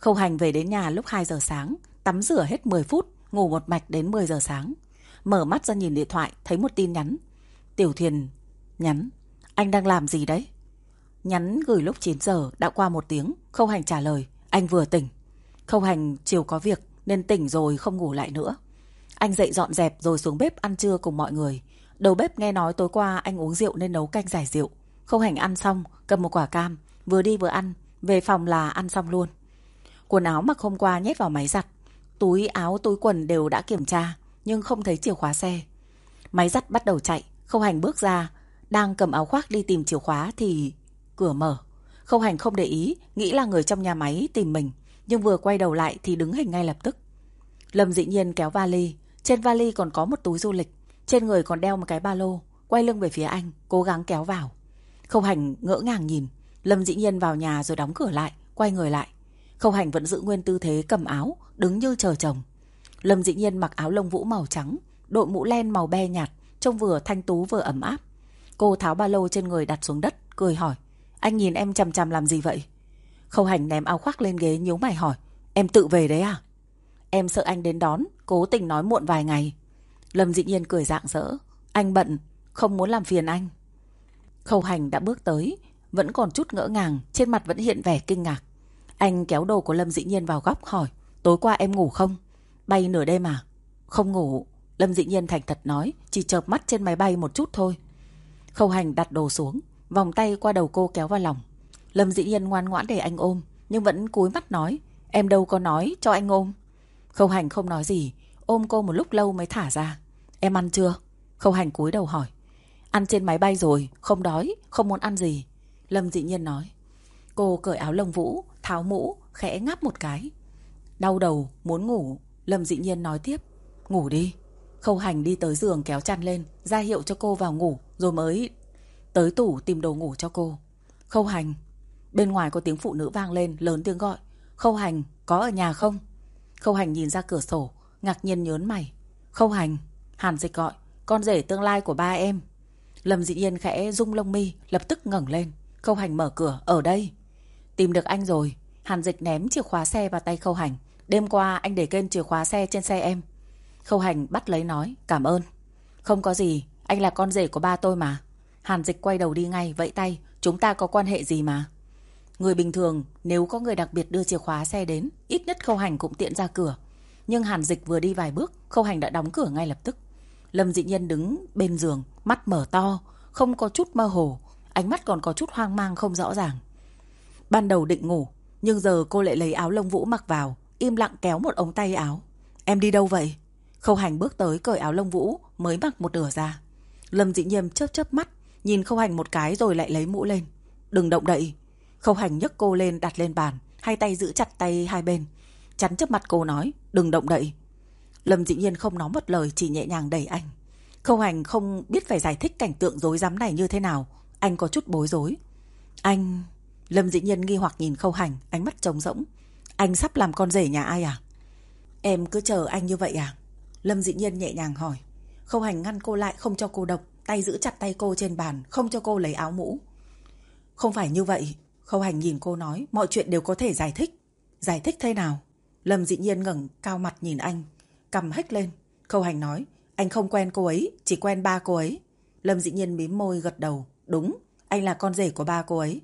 Khâu Hành về đến nhà lúc 2 giờ sáng, tắm rửa hết 10 phút, ngủ một mạch đến 10 giờ sáng. Mở mắt ra nhìn điện thoại, thấy một tin nhắn. Tiểu Thiền nhắn, anh đang làm gì đấy? Nhắn gửi lúc 9 giờ, đã qua một tiếng, Khâu Hành trả lời, anh vừa tỉnh. Khâu Hành chiều có việc nên tỉnh rồi không ngủ lại nữa. Anh dậy dọn dẹp rồi xuống bếp ăn trưa cùng mọi người. Đầu bếp nghe nói tối qua anh uống rượu nên nấu canh giải rượu. Khâu Hành ăn xong, cầm một quả cam, vừa đi vừa ăn, về phòng là ăn xong luôn. Quần áo mặc hôm qua nhét vào máy giặt. Túi áo túi quần đều đã kiểm tra, nhưng không thấy chìa khóa xe. Máy giặt bắt đầu chạy, Khâu Hành bước ra, đang cầm áo khoác đi tìm chìa khóa thì cửa mở. Khâu Hành không để ý, nghĩ là người trong nhà máy tìm mình, nhưng vừa quay đầu lại thì đứng hình ngay lập tức. Lâm dĩ nhiên kéo vali, trên vali còn có một túi du lịch, trên người còn đeo một cái ba lô, quay lưng về phía anh, cố gắng kéo vào. Khâu Hành ngỡ ngàng nhìn, Lâm dĩ nhiên vào nhà rồi đóng cửa lại, quay người lại. Khâu Hành vẫn giữ nguyên tư thế cầm áo, đứng như chờ chồng. Lâm dĩ nhiên mặc áo lông vũ màu trắng, đội mũ len màu be nhạt, trông vừa thanh tú vừa ấm áp. Cô tháo ba lô trên người đặt xuống đất, cười hỏi. Anh nhìn em chằm chằm làm gì vậy? Khâu Hành ném áo khoác lên ghế nhíu mày hỏi. Em tự về đấy à? Em sợ anh đến đón, cố tình nói muộn vài ngày. Lâm dĩ nhiên cười dạng dỡ. Anh bận, không muốn làm phiền anh. Khâu Hành đã bước tới, vẫn còn chút ngỡ ngàng, trên mặt vẫn hiện vẻ kinh ngạc. Anh kéo đồ của Lâm dĩ nhiên vào góc hỏi. Tối qua em ngủ không? Bay nửa đêm à? Không ngủ. Lâm dĩ nhiên thành thật nói, chỉ chợp mắt trên máy bay một chút thôi. Khâu Hành đặt đồ xuống, vòng tay qua đầu cô kéo vào lòng. Lâm dĩ nhiên ngoan ngoãn để anh ôm, nhưng vẫn cúi mắt nói, em đâu có nói cho anh ôm. Khâu Hành không nói gì, ôm cô một lúc lâu mới thả ra. Em ăn chưa? Khâu Hành cúi đầu hỏi. Ăn trên máy bay rồi, không đói, không muốn ăn gì. Lâm dĩ nhiên nói. Cô cởi áo lông vũ, tháo mũ, khẽ ngáp một cái. Đau đầu, muốn ngủ. Lâm dĩ nhiên nói tiếp. Ngủ đi. Khâu Hành đi tới giường kéo chăn lên, ra hiệu cho cô vào ngủ, rồi mới tới tủ tìm đồ ngủ cho cô. Khâu Hành. Bên ngoài có tiếng phụ nữ vang lên, lớn tiếng gọi. Khâu Hành, có ở nhà không? Khâu Hành nhìn ra cửa sổ, ngạc nhiên nhớn mày. Khâu Hành, Hàn Dịch gọi, con rể tương lai của ba em. Lâm Dị nhiên khẽ rung lông mi, lập tức ngẩng lên. Khâu Hành mở cửa, ở đây. Tìm được anh rồi. Hàn Dịch ném chìa khóa xe vào tay Khâu Hành. Đêm qua anh để kênh chìa khóa xe trên xe em. Khâu Hành bắt lấy nói, cảm ơn. Không có gì, anh là con rể của ba tôi mà. Hàn Dịch quay đầu đi ngay, vẫy tay. Chúng ta có quan hệ gì mà? Người bình thường, nếu có người đặc biệt đưa chìa khóa xe đến, ít nhất Khâu Hành cũng tiện ra cửa. Nhưng Hàn Dịch vừa đi vài bước, Khâu Hành đã đóng cửa ngay lập tức. Lâm Dị Nhân đứng bên giường, mắt mở to, không có chút mơ hồ, ánh mắt còn có chút hoang mang không rõ ràng. Ban đầu định ngủ, nhưng giờ cô lại lấy áo lông vũ mặc vào, im lặng kéo một ống tay áo. Em đi đâu vậy? Khâu Hành bước tới cởi áo lông vũ, mới mặc một nửa ra. Lâm Dị Nhiêm chớp chớp mắt, nhìn Khâu Hành một cái rồi lại lấy mũ lên. Đừng động đậy. Khâu Hành nhấc cô lên đặt lên bàn, hai tay giữ chặt tay hai bên. Chắn trước mặt cô nói, đừng động đậy. Lâm Dị Nhiên không nói một lời chỉ nhẹ nhàng đẩy anh. Khâu Hành không biết phải giải thích cảnh tượng dối rắm này như thế nào. Anh có chút bối rối. Anh... Lâm Dị Nhiên nghi hoặc nhìn Khâu Hành, ánh mắt trống rỗng. Anh sắp làm con rể nhà ai à? Em cứ chờ anh như vậy à? Lâm Dị Nhiên nhẹ nhàng hỏi. Khâu Hành ngăn cô lại không cho cô độc, tay giữ chặt tay cô trên bàn, không cho cô lấy áo mũ. Không phải như vậy. Khâu Hành nhìn cô nói, mọi chuyện đều có thể giải thích. Giải thích thế nào? Lâm Dị Nhiên ngẩng cao mặt nhìn anh, cầm hếch lên. Khâu Hành nói, anh không quen cô ấy, chỉ quen ba cô ấy. Lâm Dị Nhiên mím môi gật đầu, đúng, anh là con rể của ba cô ấy.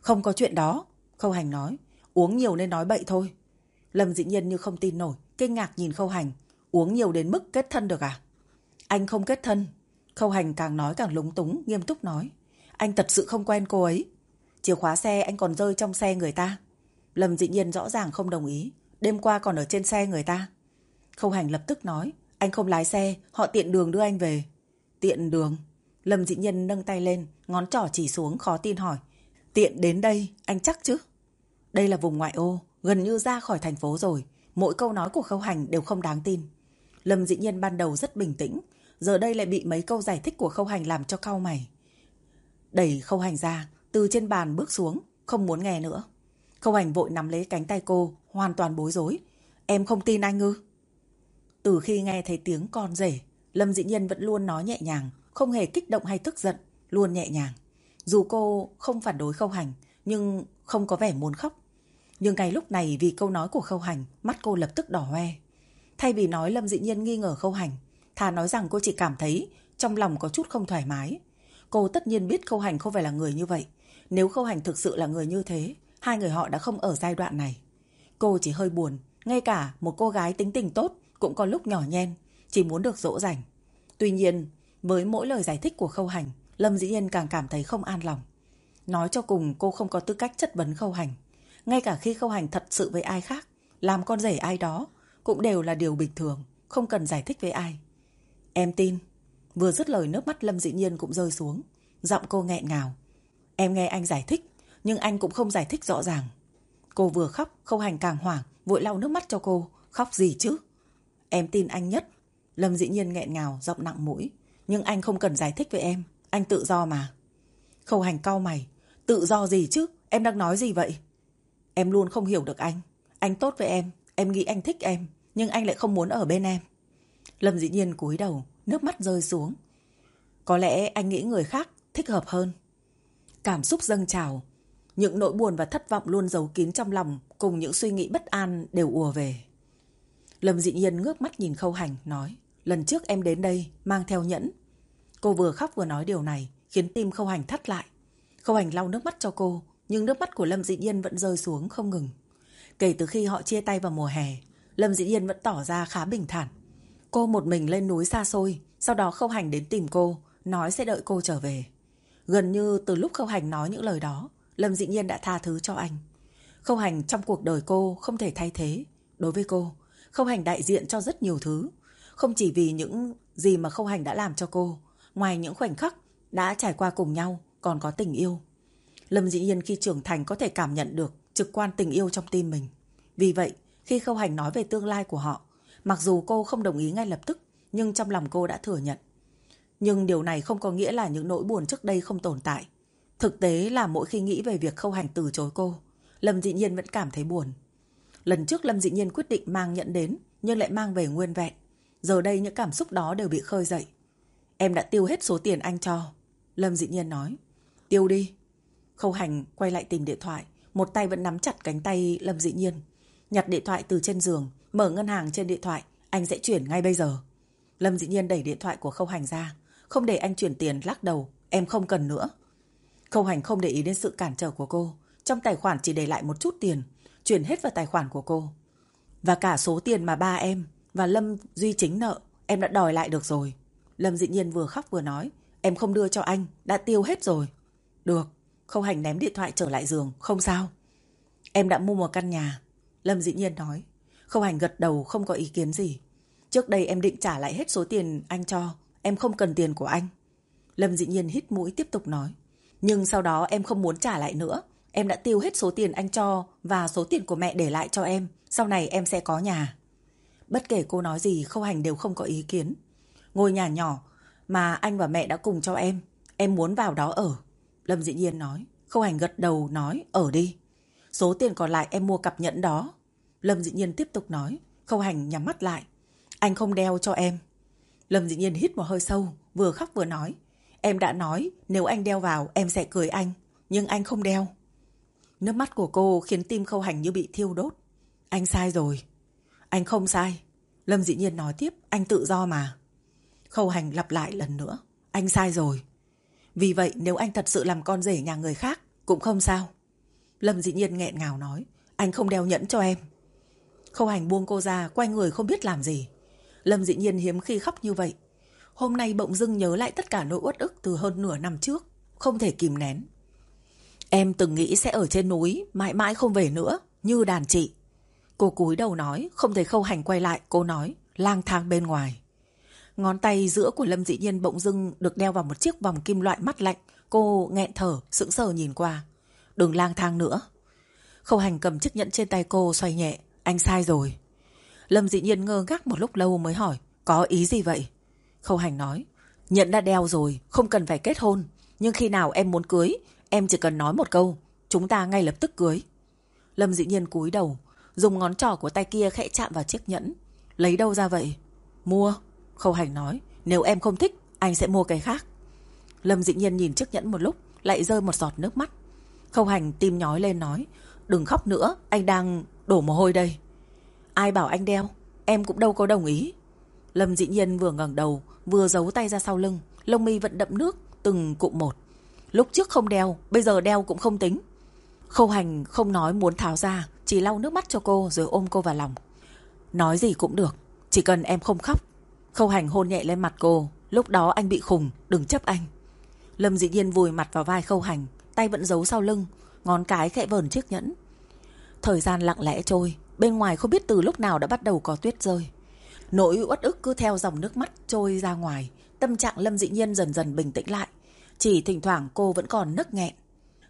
Không có chuyện đó, Khâu Hành nói, uống nhiều nên nói bậy thôi. Lâm Dị Nhiên như không tin nổi, kinh ngạc nhìn Khâu Hành, uống nhiều đến mức kết thân được à? Anh không kết thân. Khâu Hành càng nói càng lúng túng, nghiêm túc nói. Anh thật sự không quen cô ấy. Chìa khóa xe anh còn rơi trong xe người ta. Lâm Dị Nhiên rõ ràng không đồng ý. Đêm qua còn ở trên xe người ta. Khâu Hành lập tức nói. Anh không lái xe, họ tiện đường đưa anh về. Tiện đường? Lâm Dị Nhân nâng tay lên, ngón trỏ chỉ xuống khó tin hỏi. Tiện đến đây, anh chắc chứ? Đây là vùng ngoại ô, gần như ra khỏi thành phố rồi. Mỗi câu nói của Khâu Hành đều không đáng tin. Lâm Dị Nhân ban đầu rất bình tĩnh, giờ đây lại bị mấy câu giải thích của Khâu Hành làm cho cau mày. Đẩy Khâu Hành ra, từ trên bàn bước xuống, không muốn nghe nữa. Khâu Hành vội nắm lấy cánh tay cô, hoàn toàn bối rối. Em không tin anh ư? Từ khi nghe thấy tiếng con rể, Lâm Dĩ Nhiên vẫn luôn nói nhẹ nhàng, không hề kích động hay tức giận, luôn nhẹ nhàng. Dù cô không phản đối khâu hành, nhưng không có vẻ muốn khóc. Nhưng ngay lúc này vì câu nói của Khâu Hành, mắt cô lập tức đỏ hoe. Thay vì nói Lâm Dị Nhiên nghi ngờ Khâu Hành, Thà nói rằng cô chỉ cảm thấy trong lòng có chút không thoải mái. Cô tất nhiên biết Khâu Hành không phải là người như vậy. Nếu Khâu Hành thực sự là người như thế, hai người họ đã không ở giai đoạn này. Cô chỉ hơi buồn, ngay cả một cô gái tính tình tốt cũng có lúc nhỏ nhen, chỉ muốn được dỗ dành. Tuy nhiên, với mỗi lời giải thích của Khâu Hành, Lâm Dĩ Yên càng cảm thấy không an lòng. Nói cho cùng cô không có tư cách chất vấn Khâu Hành. Ngay cả khi Khâu Hành thật sự với ai khác, làm con rể ai đó, cũng đều là điều bình thường, không cần giải thích với ai. Em tin. Vừa dứt lời nước mắt Lâm Dĩ Nhiên cũng rơi xuống. Giọng cô nghẹn ngào. Em nghe anh giải thích, nhưng anh cũng không giải thích rõ ràng. Cô vừa khóc, Khâu Hành càng hoảng, vội lau nước mắt cho cô. Khóc gì chứ? Em tin anh nhất. Lâm Dĩ Nhiên nghẹn ngào, giọng nặng mũi. Nhưng anh không cần giải thích với em. Anh tự do mà. Khâu Hành cau mày. Tự do gì chứ? Em đang nói gì vậy? Em luôn không hiểu được anh. Anh tốt với em. Em nghĩ anh thích em. Nhưng anh lại không muốn ở bên em. Lâm dĩ nhiên cúi đầu, nước mắt rơi xuống. Có lẽ anh nghĩ người khác thích hợp hơn. Cảm xúc dâng trào. Những nỗi buồn và thất vọng luôn giấu kín trong lòng cùng những suy nghĩ bất an đều ùa về. Lâm dị nhiên ngước mắt nhìn khâu hành, nói Lần trước em đến đây, mang theo nhẫn. Cô vừa khóc vừa nói điều này, khiến tim khâu hành thắt lại. Khâu hành lau nước mắt cho cô, nhưng nước mắt của Lâm dị nhiên vẫn rơi xuống không ngừng. Kể từ khi họ chia tay vào mùa hè, Lâm dị nhiên vẫn tỏ ra khá bình thản. Cô một mình lên núi xa xôi, sau đó Khâu Hành đến tìm cô, nói sẽ đợi cô trở về. Gần như từ lúc Khâu Hành nói những lời đó, Lâm Dị nhiên đã tha thứ cho anh. Khâu Hành trong cuộc đời cô không thể thay thế. Đối với cô, Khâu Hành đại diện cho rất nhiều thứ. Không chỉ vì những gì mà Khâu Hành đã làm cho cô, ngoài những khoảnh khắc đã trải qua cùng nhau, còn có tình yêu. Lâm dĩ nhiên khi trưởng thành có thể cảm nhận được trực quan tình yêu trong tim mình. Vì vậy, khi Khâu Hành nói về tương lai của họ, Mặc dù cô không đồng ý ngay lập tức, nhưng trong lòng cô đã thừa nhận. Nhưng điều này không có nghĩa là những nỗi buồn trước đây không tồn tại. Thực tế là mỗi khi nghĩ về việc khâu hành từ chối cô, Lâm Dị Nhiên vẫn cảm thấy buồn. Lần trước Lâm Dị Nhiên quyết định mang nhận đến, nhưng lại mang về nguyên vẹn. Giờ đây những cảm xúc đó đều bị khơi dậy. Em đã tiêu hết số tiền anh cho. Lâm Dị Nhiên nói. Tiêu đi. Khâu hành quay lại tìm điện thoại, một tay vẫn nắm chặt cánh tay Lâm Dị Nhiên. Nhặt điện thoại từ trên giường, Mở ngân hàng trên điện thoại, anh sẽ chuyển ngay bây giờ. Lâm Dị nhiên đẩy điện thoại của Khâu Hành ra. Không để anh chuyển tiền lắc đầu, em không cần nữa. Khâu Hành không để ý đến sự cản trở của cô. Trong tài khoản chỉ để lại một chút tiền, chuyển hết vào tài khoản của cô. Và cả số tiền mà ba em và Lâm Duy Chính nợ, em đã đòi lại được rồi. Lâm Dị nhiên vừa khóc vừa nói, em không đưa cho anh, đã tiêu hết rồi. Được, Khâu Hành ném điện thoại trở lại giường, không sao. Em đã mua một căn nhà. Lâm dĩ nhiên nói, không hành gật đầu không có ý kiến gì. Trước đây em định trả lại hết số tiền anh cho. Em không cần tiền của anh. Lâm dị nhiên hít mũi tiếp tục nói. Nhưng sau đó em không muốn trả lại nữa. Em đã tiêu hết số tiền anh cho và số tiền của mẹ để lại cho em. Sau này em sẽ có nhà. Bất kể cô nói gì, Khâu Hành đều không có ý kiến. Ngôi nhà nhỏ mà anh và mẹ đã cùng cho em. Em muốn vào đó ở. Lâm dĩ nhiên nói. Khâu Hành gật đầu nói ở đi. Số tiền còn lại em mua cặp nhẫn đó. Lâm dĩ Nhiên tiếp tục nói. Khâu hành nhắm mắt lại. Anh không đeo cho em. Lâm dĩ Nhiên hít một hơi sâu, vừa khóc vừa nói. Em đã nói nếu anh đeo vào em sẽ cười anh. Nhưng anh không đeo. Nước mắt của cô khiến tim khâu hành như bị thiêu đốt. Anh sai rồi. Anh không sai. Lâm dĩ Nhiên nói tiếp. Anh tự do mà. Khâu hành lặp lại lần nữa. Anh sai rồi. Vì vậy nếu anh thật sự làm con rể nhà người khác cũng không sao. Lâm Dị Nhiên nghẹn ngào nói. Anh không đeo nhẫn cho em. Khâu hành buông cô ra, quay người không biết làm gì. Lâm dĩ nhiên hiếm khi khóc như vậy. Hôm nay bỗng dưng nhớ lại tất cả nỗi uất ức từ hơn nửa năm trước. Không thể kìm nén. Em từng nghĩ sẽ ở trên núi, mãi mãi không về nữa, như đàn chị. Cô cúi đầu nói, không thấy khâu hành quay lại, cô nói, lang thang bên ngoài. Ngón tay giữa của Lâm dĩ nhiên bỗng dưng được đeo vào một chiếc vòng kim loại mắt lạnh. Cô nghẹn thở, sững sờ nhìn qua. Đừng lang thang nữa. Khâu hành cầm chiếc nhẫn trên tay cô xoay nhẹ. Anh sai rồi. Lâm dị nhiên ngơ ngác một lúc lâu mới hỏi. Có ý gì vậy? Khâu hành nói. Nhẫn đã đeo rồi, không cần phải kết hôn. Nhưng khi nào em muốn cưới, em chỉ cần nói một câu. Chúng ta ngay lập tức cưới. Lâm dị nhiên cúi đầu, dùng ngón trỏ của tay kia khẽ chạm vào chiếc nhẫn. Lấy đâu ra vậy? Mua. Khâu hành nói. Nếu em không thích, anh sẽ mua cái khác. Lâm dị nhiên nhìn chiếc nhẫn một lúc, lại rơi một giọt nước mắt. Khâu hành tim nhói lên nói. đừng khóc nữa, anh đang đổ mồ hôi đây. Ai bảo anh đeo, em cũng đâu có đồng ý. Lâm dĩ nhiên vừa ngẩng đầu, vừa giấu tay ra sau lưng, lông mi vẫn đậm nước, từng cụm một. Lúc trước không đeo, bây giờ đeo cũng không tính. Khâu hành không nói muốn tháo ra, chỉ lau nước mắt cho cô rồi ôm cô vào lòng. Nói gì cũng được, chỉ cần em không khóc. Khâu hành hôn nhẹ lên mặt cô, lúc đó anh bị khùng, đừng chấp anh. Lâm Dị nhiên vùi mặt vào vai khâu hành, tay vẫn giấu sau lưng, ngón cái khẽ vờn chiếc nhẫn. Thời gian lặng lẽ trôi, bên ngoài không biết từ lúc nào đã bắt đầu có tuyết rơi. Nỗi uất ức cứ theo dòng nước mắt trôi ra ngoài, tâm trạng Lâm Dị nhiên dần dần bình tĩnh lại. Chỉ thỉnh thoảng cô vẫn còn nức nghẹn.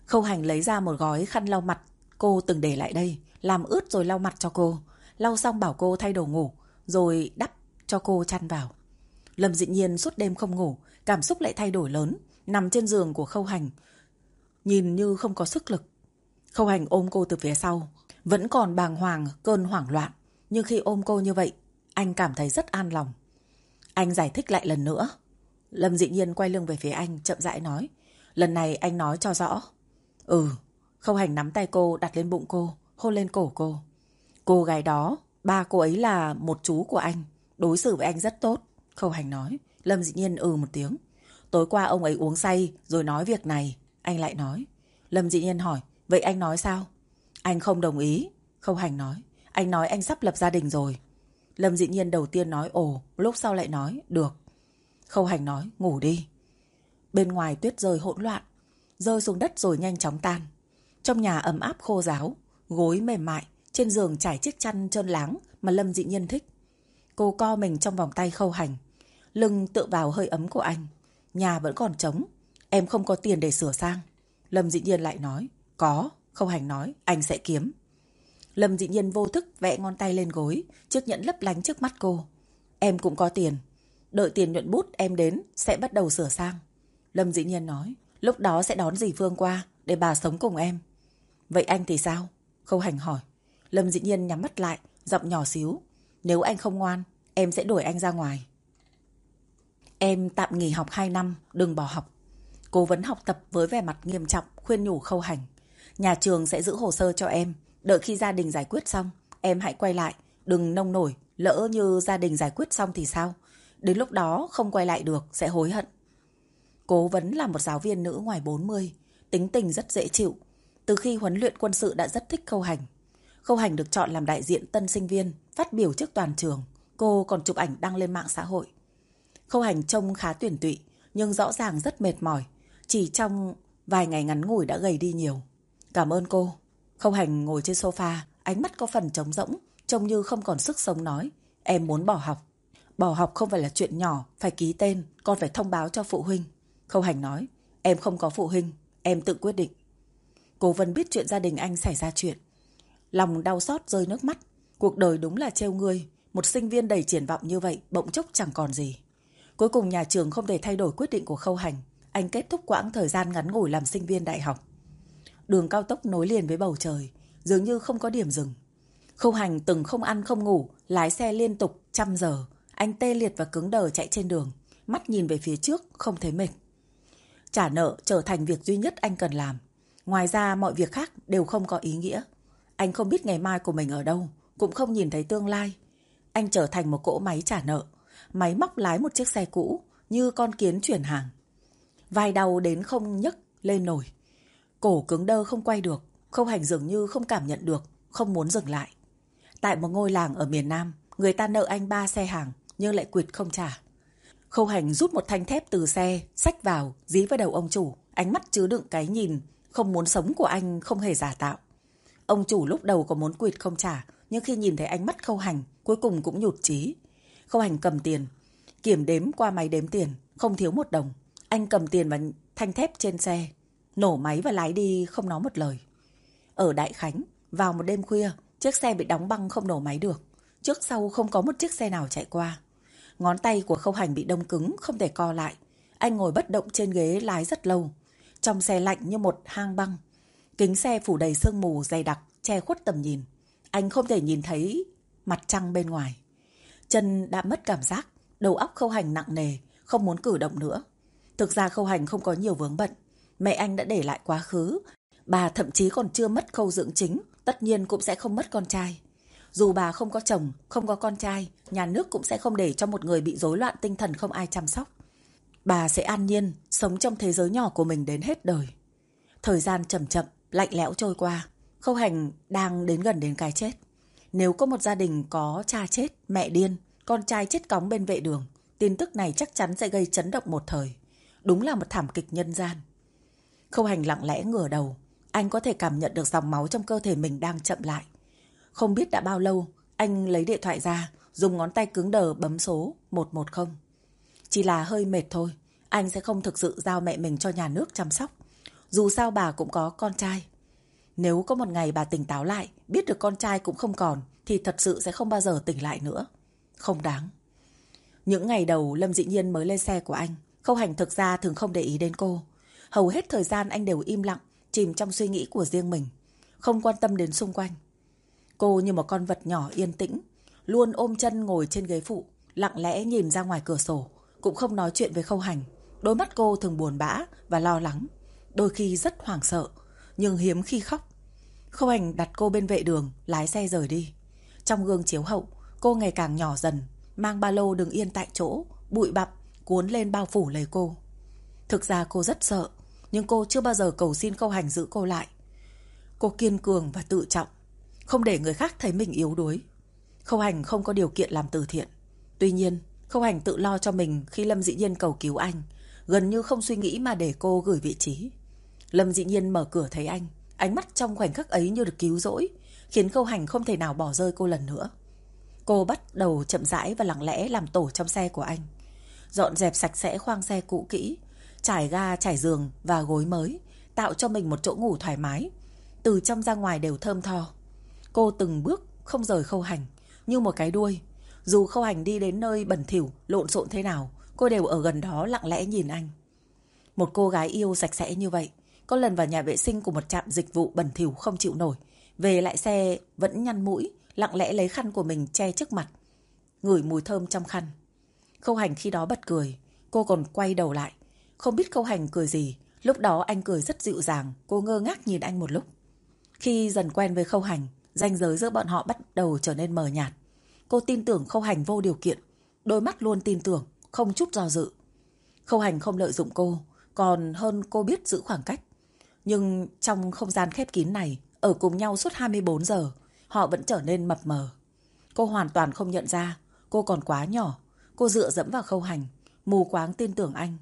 Khâu hành lấy ra một gói khăn lau mặt cô từng để lại đây, làm ướt rồi lau mặt cho cô. Lau xong bảo cô thay đồ ngủ, rồi đắp cho cô chăn vào. Lâm dị nhiên suốt đêm không ngủ, cảm xúc lại thay đổi lớn, nằm trên giường của khâu hành. Nhìn như không có sức lực. Khâu hành ôm cô từ phía sau, vẫn còn bàng hoàng, cơn hoảng loạn. Nhưng khi ôm cô như vậy, anh cảm thấy rất an lòng. Anh giải thích lại lần nữa. Lâm dị nhiên quay lưng về phía anh, chậm rãi nói. Lần này anh nói cho rõ. Ừ, khâu hành nắm tay cô đặt lên bụng cô, hôn lên cổ cô. Cô gái đó, ba cô ấy là một chú của anh, đối xử với anh rất tốt. Khâu hành nói. Lâm dị nhiên ừ một tiếng. Tối qua ông ấy uống say rồi nói việc này. Anh lại nói. Lâm dị nhiên hỏi. Vậy anh nói sao? Anh không đồng ý. Khâu hành nói. Anh nói anh sắp lập gia đình rồi. Lâm dị nhiên đầu tiên nói ồ, lúc sau lại nói được. Khâu hành nói ngủ đi. Bên ngoài tuyết rơi hỗn loạn, rơi xuống đất rồi nhanh chóng tan. Trong nhà ấm áp khô ráo, gối mềm mại, trên giường trải chiếc chăn trơn láng mà Lâm dị nhiên thích. Cô co mình trong vòng tay khâu hành, lưng tựa vào hơi ấm của anh. Nhà vẫn còn trống, em không có tiền để sửa sang. Lâm dị nhiên lại nói, có, khâu hành nói, anh sẽ kiếm. Lâm dị nhiên vô thức vẽ ngón tay lên gối, chiếc nhẫn lấp lánh trước mắt cô. Em cũng có tiền. Đợi tiền nhuận bút em đến, sẽ bắt đầu sửa sang. Lâm dĩ nhiên nói, lúc đó sẽ đón dì Phương qua, để bà sống cùng em. Vậy anh thì sao? Khâu hành hỏi. Lâm dĩ nhiên nhắm mắt lại, giọng nhỏ xíu. Nếu anh không ngoan, em sẽ đuổi anh ra ngoài. Em tạm nghỉ học 2 năm, đừng bỏ học. Cố vấn học tập với vẻ mặt nghiêm trọng, khuyên nhủ khâu hành. Nhà trường sẽ giữ hồ sơ cho em, Đợi khi gia đình giải quyết xong, em hãy quay lại, đừng nông nổi, lỡ như gia đình giải quyết xong thì sao? Đến lúc đó không quay lại được, sẽ hối hận. Cố vấn là một giáo viên nữ ngoài 40, tính tình rất dễ chịu. Từ khi huấn luyện quân sự đã rất thích khâu hành. Khâu hành được chọn làm đại diện tân sinh viên, phát biểu trước toàn trường. Cô còn chụp ảnh đăng lên mạng xã hội. Khâu hành trông khá tuyển tụy, nhưng rõ ràng rất mệt mỏi. Chỉ trong vài ngày ngắn ngủi đã gầy đi nhiều. Cảm ơn cô. Khâu hành ngồi trên sofa, ánh mắt có phần trống rỗng, trông như không còn sức sống nói. Em muốn bỏ học. Bỏ học không phải là chuyện nhỏ, phải ký tên, còn phải thông báo cho phụ huynh. Khâu hành nói, em không có phụ huynh, em tự quyết định. Cố Vân biết chuyện gia đình anh xảy ra chuyện. Lòng đau xót rơi nước mắt. Cuộc đời đúng là trêu ngươi. Một sinh viên đầy triển vọng như vậy, bỗng chốc chẳng còn gì. Cuối cùng nhà trường không thể thay đổi quyết định của khâu hành. Anh kết thúc quãng thời gian ngắn ngủi làm sinh viên đại học. Đường cao tốc nối liền với bầu trời, dường như không có điểm dừng. Khâu hành từng không ăn không ngủ, lái xe liên tục trăm giờ. Anh tê liệt và cứng đờ chạy trên đường, mắt nhìn về phía trước, không thấy mệt. Trả nợ trở thành việc duy nhất anh cần làm. Ngoài ra mọi việc khác đều không có ý nghĩa. Anh không biết ngày mai của mình ở đâu, cũng không nhìn thấy tương lai. Anh trở thành một cỗ máy trả nợ, máy móc lái một chiếc xe cũ, như con kiến chuyển hàng. Vai đau đến không nhấc lên nổi. Cổ cứng đơ không quay được, không hành dường như không cảm nhận được, không muốn dừng lại. Tại một ngôi làng ở miền Nam, người ta nợ anh ba xe hàng, nhưng lại quyệt không trả. Khâu hành rút một thanh thép từ xe, xách vào, dí vào đầu ông chủ, ánh mắt chứa đựng cái nhìn, không muốn sống của anh không hề giả tạo. Ông chủ lúc đầu có muốn quyệt không trả, nhưng khi nhìn thấy ánh mắt khâu hành, cuối cùng cũng nhụt chí. Khâu hành cầm tiền, kiểm đếm qua máy đếm tiền, không thiếu một đồng. Anh cầm tiền và thanh thép trên xe, nổ máy và lái đi không nói một lời. Ở Đại Khánh, vào một đêm khuya, chiếc xe bị đóng băng không nổ máy được. Trước sau không có một chiếc xe nào chạy qua. Ngón tay của khâu hành bị đông cứng, không thể co lại. Anh ngồi bất động trên ghế lái rất lâu. Trong xe lạnh như một hang băng. Kính xe phủ đầy sương mù dày đặc, che khuất tầm nhìn. Anh không thể nhìn thấy mặt trăng bên ngoài. Chân đã mất cảm giác, đầu óc khâu hành nặng nề, không muốn cử động nữa. Thực ra khâu hành không có nhiều vướng bận. Mẹ anh đã để lại quá khứ. Bà thậm chí còn chưa mất khâu dưỡng chính, tất nhiên cũng sẽ không mất con trai. Dù bà không có chồng, không có con trai, nhà nước cũng sẽ không để cho một người bị rối loạn tinh thần không ai chăm sóc. Bà sẽ an nhiên, sống trong thế giới nhỏ của mình đến hết đời. Thời gian chậm chậm, lạnh lẽo trôi qua. Khâu hành đang đến gần đến cái chết. Nếu có một gia đình có cha chết, mẹ điên, con trai chết cóng bên vệ đường, tin tức này chắc chắn sẽ gây chấn động một thời. Đúng là một thảm kịch nhân gian. Khâu hành lặng lẽ ngửa đầu, anh có thể cảm nhận được dòng máu trong cơ thể mình đang chậm lại. Không biết đã bao lâu, anh lấy điện thoại ra, dùng ngón tay cứng đờ bấm số 110. Chỉ là hơi mệt thôi, anh sẽ không thực sự giao mẹ mình cho nhà nước chăm sóc. Dù sao bà cũng có con trai. Nếu có một ngày bà tỉnh táo lại, biết được con trai cũng không còn, thì thật sự sẽ không bao giờ tỉnh lại nữa. Không đáng. Những ngày đầu Lâm Dị Nhiên mới lên xe của anh, Khâu Hành thực ra thường không để ý đến cô. Hầu hết thời gian anh đều im lặng, chìm trong suy nghĩ của riêng mình, không quan tâm đến xung quanh. Cô như một con vật nhỏ yên tĩnh, luôn ôm chân ngồi trên ghế phụ, lặng lẽ nhìn ra ngoài cửa sổ, cũng không nói chuyện với Khâu Hành. Đôi mắt cô thường buồn bã và lo lắng, đôi khi rất hoảng sợ, nhưng hiếm khi khóc. Khâu Hành đặt cô bên vệ đường, lái xe rời đi. Trong gương chiếu hậu, cô ngày càng nhỏ dần, mang ba lô đứng yên tại chỗ, bụi bặm cuốn lên bao phủ lấy cô. Thực ra cô rất sợ, nhưng cô chưa bao giờ cầu xin Khâu Hành giữ cô lại. Cô kiên cường và tự trọng, không để người khác thấy mình yếu đuối. Khâu Hành không có điều kiện làm từ thiện. Tuy nhiên, Khâu Hành tự lo cho mình khi Lâm Dĩ Nhiên cầu cứu anh, gần như không suy nghĩ mà để cô gửi vị trí. Lâm Dĩ Nhiên mở cửa thấy anh, ánh mắt trong khoảnh khắc ấy như được cứu rỗi, khiến Khâu Hành không thể nào bỏ rơi cô lần nữa. Cô bắt đầu chậm rãi và lặng lẽ làm tổ trong xe của anh. Dọn dẹp sạch sẽ khoang xe cũ kỹ, trải ga, trải giường và gối mới, tạo cho mình một chỗ ngủ thoải mái. Từ trong ra ngoài đều thơm tho. Cô từng bước không rời khâu hành, như một cái đuôi. Dù khâu hành đi đến nơi bẩn thỉu, lộn xộn thế nào, cô đều ở gần đó lặng lẽ nhìn anh. Một cô gái yêu sạch sẽ như vậy, có lần vào nhà vệ sinh của một trạm dịch vụ bẩn thỉu không chịu nổi, về lại xe vẫn nhăn mũi, lặng lẽ lấy khăn của mình che trước mặt. Ngửi mùi thơm trong khăn. Khâu hành khi đó bật cười, cô còn quay đầu lại. Không biết khâu hành cười gì, lúc đó anh cười rất dịu dàng, cô ngơ ngác nhìn anh một lúc. Khi dần quen với khâu hành, ranh giới giữa bọn họ bắt đầu trở nên mờ nhạt. Cô tin tưởng khâu hành vô điều kiện, đôi mắt luôn tin tưởng, không chút do dự. Khâu hành không lợi dụng cô, còn hơn cô biết giữ khoảng cách. Nhưng trong không gian khép kín này, ở cùng nhau suốt 24 giờ, họ vẫn trở nên mập mờ. Cô hoàn toàn không nhận ra, cô còn quá nhỏ. Cô dựa dẫm vào khâu hành, mù quáng tin tưởng anh.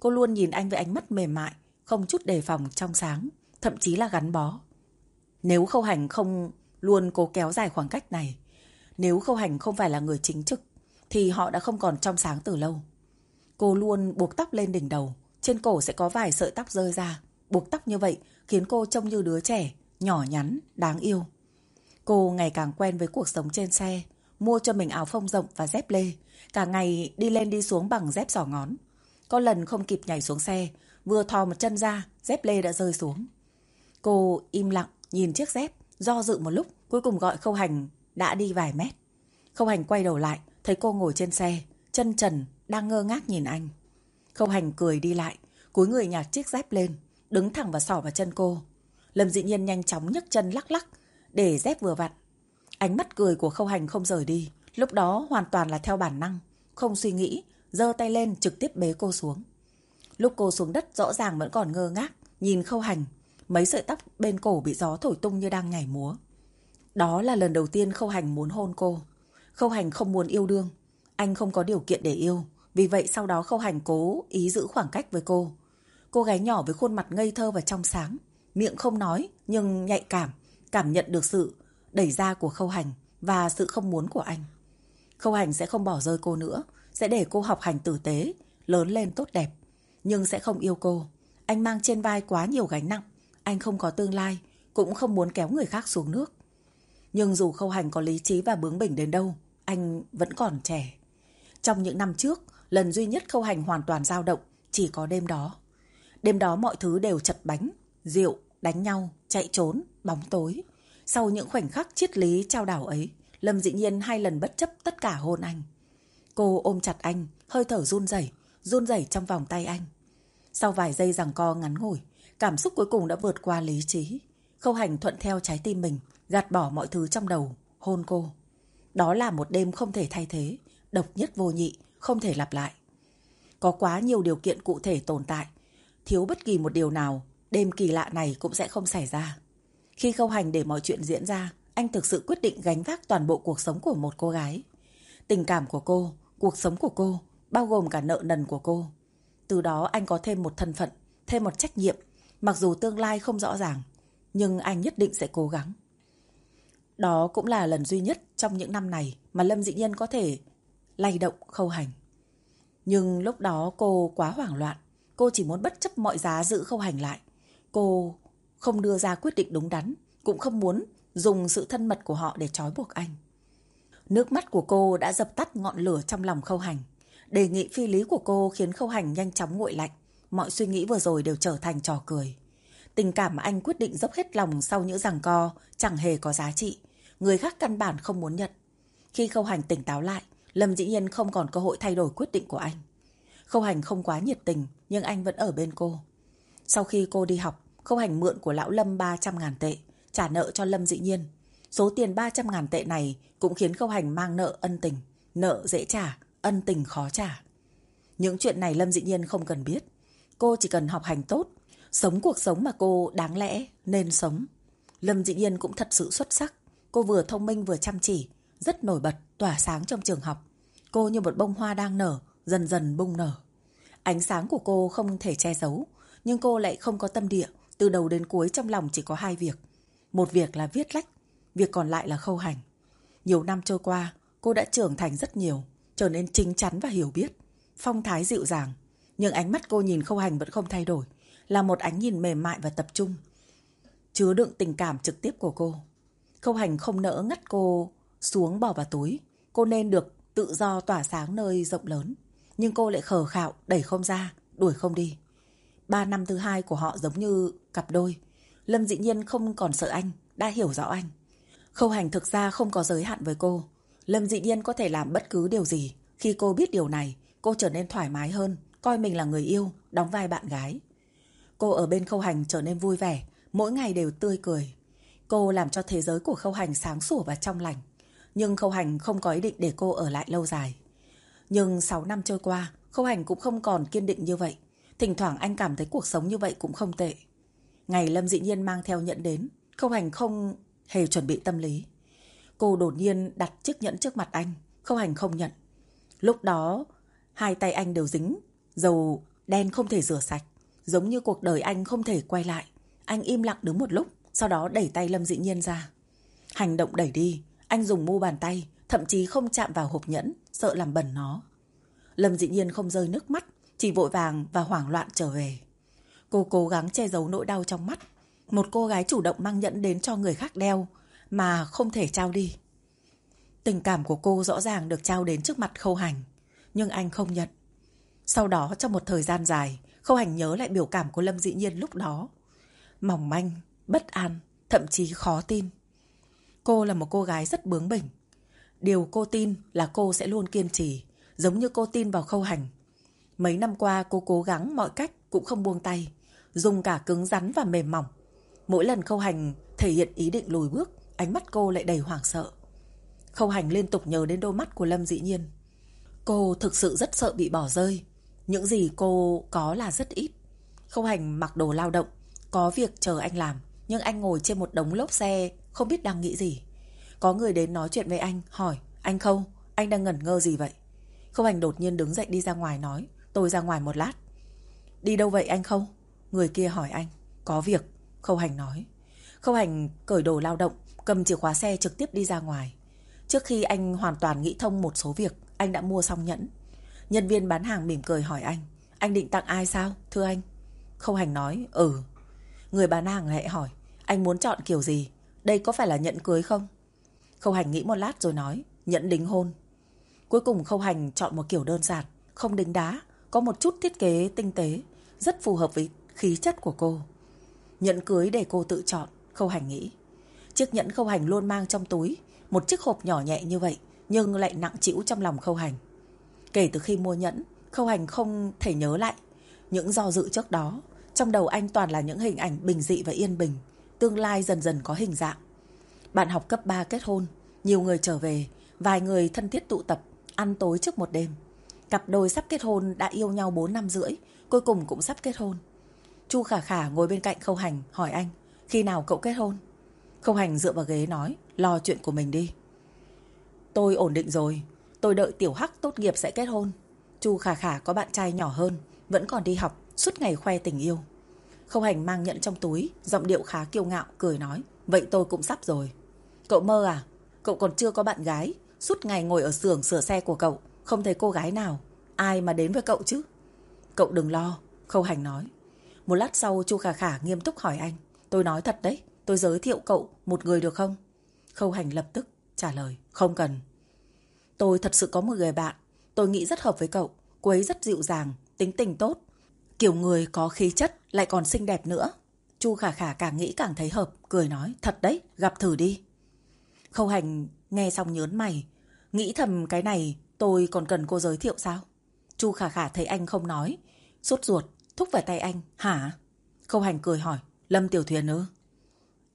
Cô luôn nhìn anh với ánh mắt mềm mại, không chút đề phòng trong sáng, thậm chí là gắn bó. Nếu khâu hành không luôn cố kéo dài khoảng cách này, nếu khâu hành không phải là người chính trực, thì họ đã không còn trong sáng từ lâu. Cô luôn buộc tóc lên đỉnh đầu, trên cổ sẽ có vài sợi tóc rơi ra. Buộc tóc như vậy khiến cô trông như đứa trẻ, nhỏ nhắn, đáng yêu. Cô ngày càng quen với cuộc sống trên xe, mua cho mình áo phông rộng và dép lê, cả ngày đi lên đi xuống bằng dép giỏ ngón. Có lần không kịp nhảy xuống xe, vừa thò một chân ra, dép lê đã rơi xuống. Cô im lặng, nhìn chiếc dép, do dự một lúc, cuối cùng gọi khâu hành đã đi vài mét. Khâu hành quay đầu lại, thấy cô ngồi trên xe, chân trần, đang ngơ ngác nhìn anh. Khâu hành cười đi lại, cúi người nhặt chiếc dép lên, đứng thẳng và sỏ vào chân cô. Lâm dị nhiên nhanh chóng nhấc chân lắc lắc, để dép vừa vặn. Ánh mắt cười của khâu hành không rời đi, lúc đó hoàn toàn là theo bản năng, không suy nghĩ, giơ tay lên trực tiếp bế cô xuống. Lúc cô xuống đất rõ ràng vẫn còn ngơ ngác, nhìn khâu hành, mấy sợi tóc bên cổ bị gió thổi tung như đang nhảy múa. Đó là lần đầu tiên khâu hành muốn hôn cô. Khâu hành không muốn yêu đương, anh không có điều kiện để yêu, vì vậy sau đó khâu hành cố ý giữ khoảng cách với cô. Cô gái nhỏ với khuôn mặt ngây thơ và trong sáng, miệng không nói nhưng nhạy cảm, cảm nhận được sự đẩy ra của khâu hành và sự không muốn của anh. Khâu hành sẽ không bỏ rơi cô nữa, sẽ để cô học hành tử tế, lớn lên tốt đẹp, nhưng sẽ không yêu cô. Anh mang trên vai quá nhiều gánh nặng, anh không có tương lai, cũng không muốn kéo người khác xuống nước. Nhưng dù khâu hành có lý trí và bướng bỉnh đến đâu, anh vẫn còn trẻ. Trong những năm trước, lần duy nhất khâu hành hoàn toàn dao động chỉ có đêm đó. Đêm đó mọi thứ đều chật bánh, rượu, đánh nhau, chạy trốn, bóng tối. Sau những khoảnh khắc triết lý trao đảo ấy, Lâm dĩ nhiên hai lần bất chấp tất cả hôn anh. Cô ôm chặt anh, hơi thở run rẩy, run rẩy trong vòng tay anh. Sau vài giây giằng co ngắn ngủi, Cảm xúc cuối cùng đã vượt qua lý trí. Khâu hành thuận theo trái tim mình, gạt bỏ mọi thứ trong đầu, hôn cô. Đó là một đêm không thể thay thế, độc nhất vô nhị, không thể lặp lại. Có quá nhiều điều kiện cụ thể tồn tại, thiếu bất kỳ một điều nào, đêm kỳ lạ này cũng sẽ không xảy ra. Khi khâu hành để mọi chuyện diễn ra, anh thực sự quyết định gánh vác toàn bộ cuộc sống của một cô gái. Tình cảm của cô, cuộc sống của cô, bao gồm cả nợ nần của cô. Từ đó anh có thêm một thân phận, thêm một trách nhiệm, mặc dù tương lai không rõ ràng, nhưng anh nhất định sẽ cố gắng. Đó cũng là lần duy nhất trong những năm này mà Lâm Dị Nhân có thể lay động khâu hành. Nhưng lúc đó cô quá hoảng loạn, cô chỉ muốn bất chấp mọi giá giữ khâu hành lại. Cô không đưa ra quyết định đúng đắn, cũng không muốn dùng sự thân mật của họ để trói buộc anh. Nước mắt của cô đã dập tắt ngọn lửa trong lòng khâu hành. Đề nghị phi lý của cô khiến khâu hành nhanh chóng nguội lạnh. Mọi suy nghĩ vừa rồi đều trở thành trò cười. Tình cảm mà anh quyết định dốc hết lòng sau những giằng co chẳng hề có giá trị. Người khác căn bản không muốn nhận. Khi khâu hành tỉnh táo lại, Lâm dĩ nhiên không còn cơ hội thay đổi quyết định của anh. Khâu hành không quá nhiệt tình, nhưng anh vẫn ở bên cô. Sau khi cô đi học, Khâu hành mượn của lão Lâm 300 ngàn tệ, trả nợ cho Lâm dĩ nhiên. Số tiền 300 ngàn tệ này cũng khiến Khâu hành mang nợ ân tình. Nợ dễ trả, ân tình khó trả. Những chuyện này Lâm dĩ nhiên không cần biết. Cô chỉ cần học hành tốt, sống cuộc sống mà cô đáng lẽ nên sống. Lâm dĩ nhiên cũng thật sự xuất sắc. Cô vừa thông minh vừa chăm chỉ, rất nổi bật, tỏa sáng trong trường học. Cô như một bông hoa đang nở, dần dần bung nở. Ánh sáng của cô không thể che giấu, nhưng cô lại không có tâm địa. Từ đầu đến cuối trong lòng chỉ có hai việc. Một việc là viết lách, việc còn lại là khâu hành. Nhiều năm trôi qua, cô đã trưởng thành rất nhiều, trở nên chính chắn và hiểu biết. Phong thái dịu dàng, nhưng ánh mắt cô nhìn khâu hành vẫn không thay đổi, là một ánh nhìn mềm mại và tập trung. Chứa đựng tình cảm trực tiếp của cô. Khâu hành không nỡ ngắt cô xuống bỏ vào túi. Cô nên được tự do tỏa sáng nơi rộng lớn. Nhưng cô lại khờ khạo, đẩy không ra, đuổi không đi. Ba năm thứ hai của họ giống như cặp đôi. Lâm dĩ nhiên không còn sợ anh, đã hiểu rõ anh. Khâu hành thực ra không có giới hạn với cô. Lâm dĩ nhiên có thể làm bất cứ điều gì. Khi cô biết điều này, cô trở nên thoải mái hơn, coi mình là người yêu, đóng vai bạn gái. Cô ở bên khâu hành trở nên vui vẻ, mỗi ngày đều tươi cười. Cô làm cho thế giới của khâu hành sáng sủa và trong lành. Nhưng khâu hành không có ý định để cô ở lại lâu dài. Nhưng 6 năm trôi qua, khâu hành cũng không còn kiên định như vậy. Thỉnh thoảng anh cảm thấy cuộc sống như vậy cũng không tệ. Ngày Lâm dĩ nhiên mang theo nhẫn đến, Khâu Hành không hề chuẩn bị tâm lý. Cô đột nhiên đặt chiếc nhẫn trước mặt anh, Khâu Hành không nhận. Lúc đó, hai tay anh đều dính, dầu đen không thể rửa sạch, giống như cuộc đời anh không thể quay lại. Anh im lặng đứng một lúc, sau đó đẩy tay Lâm dĩ nhiên ra. Hành động đẩy đi, anh dùng mu bàn tay, thậm chí không chạm vào hộp nhẫn, sợ làm bẩn nó. Lâm dĩ nhiên không rơi nước mắt, chỉ vội vàng và hoảng loạn trở về. Cô cố gắng che giấu nỗi đau trong mắt. Một cô gái chủ động mang nhẫn đến cho người khác đeo mà không thể trao đi. Tình cảm của cô rõ ràng được trao đến trước mặt khâu hành, nhưng anh không nhận. Sau đó trong một thời gian dài, khâu hành nhớ lại biểu cảm của Lâm Dĩ Nhiên lúc đó. Mỏng manh, bất an, thậm chí khó tin. Cô là một cô gái rất bướng bỉnh. Điều cô tin là cô sẽ luôn kiên trì, giống như cô tin vào khâu hành. Mấy năm qua cô cố gắng mọi cách cũng không buông tay, dùng cả cứng rắn và mềm mỏng. Mỗi lần khâu hành thể hiện ý định lùi bước, ánh mắt cô lại đầy hoảng sợ. Khâu hành liên tục nhớ đến đôi mắt của Lâm dĩ nhiên. Cô thực sự rất sợ bị bỏ rơi. Những gì cô có là rất ít. Khâu hành mặc đồ lao động, có việc chờ anh làm, nhưng anh ngồi trên một đống lốp xe, không biết đang nghĩ gì. Có người đến nói chuyện với anh, hỏi, anh Khâu, anh đang ngẩn ngơ gì vậy? Khâu hành đột nhiên đứng dậy đi ra ngoài nói, tôi ra ngoài một lát. Đi đâu vậy anh Khâu? Người kia hỏi anh. Có việc, Khâu Hành nói. Khâu Hành cởi đồ lao động, cầm chìa khóa xe trực tiếp đi ra ngoài. Trước khi anh hoàn toàn nghĩ thông một số việc, anh đã mua xong nhẫn. Nhân viên bán hàng mỉm cười hỏi anh. Anh định tặng ai sao, thưa anh? Khâu Hành nói, ừ. Người bán hàng lại hỏi, anh muốn chọn kiểu gì? Đây có phải là nhẫn cưới không? Khâu Hành nghĩ một lát rồi nói, nhẫn đính hôn. Cuối cùng Khâu Hành chọn một kiểu đơn giản, không đính đá, có một chút thiết kế tinh tế, rất phù hợp với khí chất của cô. Nhẫn cưới để cô tự chọn, Khâu Hành nghĩ. Chiếc nhẫn Khâu Hành luôn mang trong túi, một chiếc hộp nhỏ nhẹ như vậy, nhưng lại nặng chịu trong lòng Khâu Hành. Kể từ khi mua nhẫn, Khâu Hành không thể nhớ lại những do dự trước đó, Trong đầu anh toàn là những hình ảnh bình dị và yên bình, tương lai dần dần có hình dạng. Bạn học cấp 3 kết hôn, nhiều người trở về, vài người thân thiết tụ tập, ăn tối trước một đêm. Cặp đôi sắp kết hôn đã yêu nhau 4 năm rưỡi, cuối cùng cũng sắp kết hôn. Chu Khả Khả ngồi bên cạnh Khâu Hành hỏi anh, khi nào cậu kết hôn? Khâu Hành dựa vào ghế nói, lo chuyện của mình đi. Tôi ổn định rồi, tôi đợi Tiểu Hắc tốt nghiệp sẽ kết hôn. Chu Khả Khả có bạn trai nhỏ hơn, vẫn còn đi học, suốt ngày khoe tình yêu. Khâu Hành mang nhận trong túi, giọng điệu khá kiêu ngạo, cười nói, vậy tôi cũng sắp rồi. Cậu mơ à? Cậu còn chưa có bạn gái, suốt ngày ngồi ở xưởng sửa xe của cậu, không thấy cô gái nào. Ai mà đến với cậu chứ? Cậu đừng lo, Khâu Hành nói. Một lát sau Chu Khả Khả nghiêm túc hỏi anh. Tôi nói thật đấy, tôi giới thiệu cậu một người được không? Khâu Hành lập tức trả lời. Không cần. Tôi thật sự có một người bạn. Tôi nghĩ rất hợp với cậu. Cô ấy rất dịu dàng, tính tình tốt. Kiểu người có khí chất, lại còn xinh đẹp nữa. Chu Khả Khả càng nghĩ càng thấy hợp, cười nói. Thật đấy, gặp thử đi. Khâu Hành nghe xong nhớn mày. Nghĩ thầm cái này tôi còn cần cô giới thiệu sao? Chu Khả Khả thấy anh không nói. Sốt ruột, thúc vào tay anh. Hả? Khâu Hành cười hỏi. Lâm Tiểu Thuyền ư?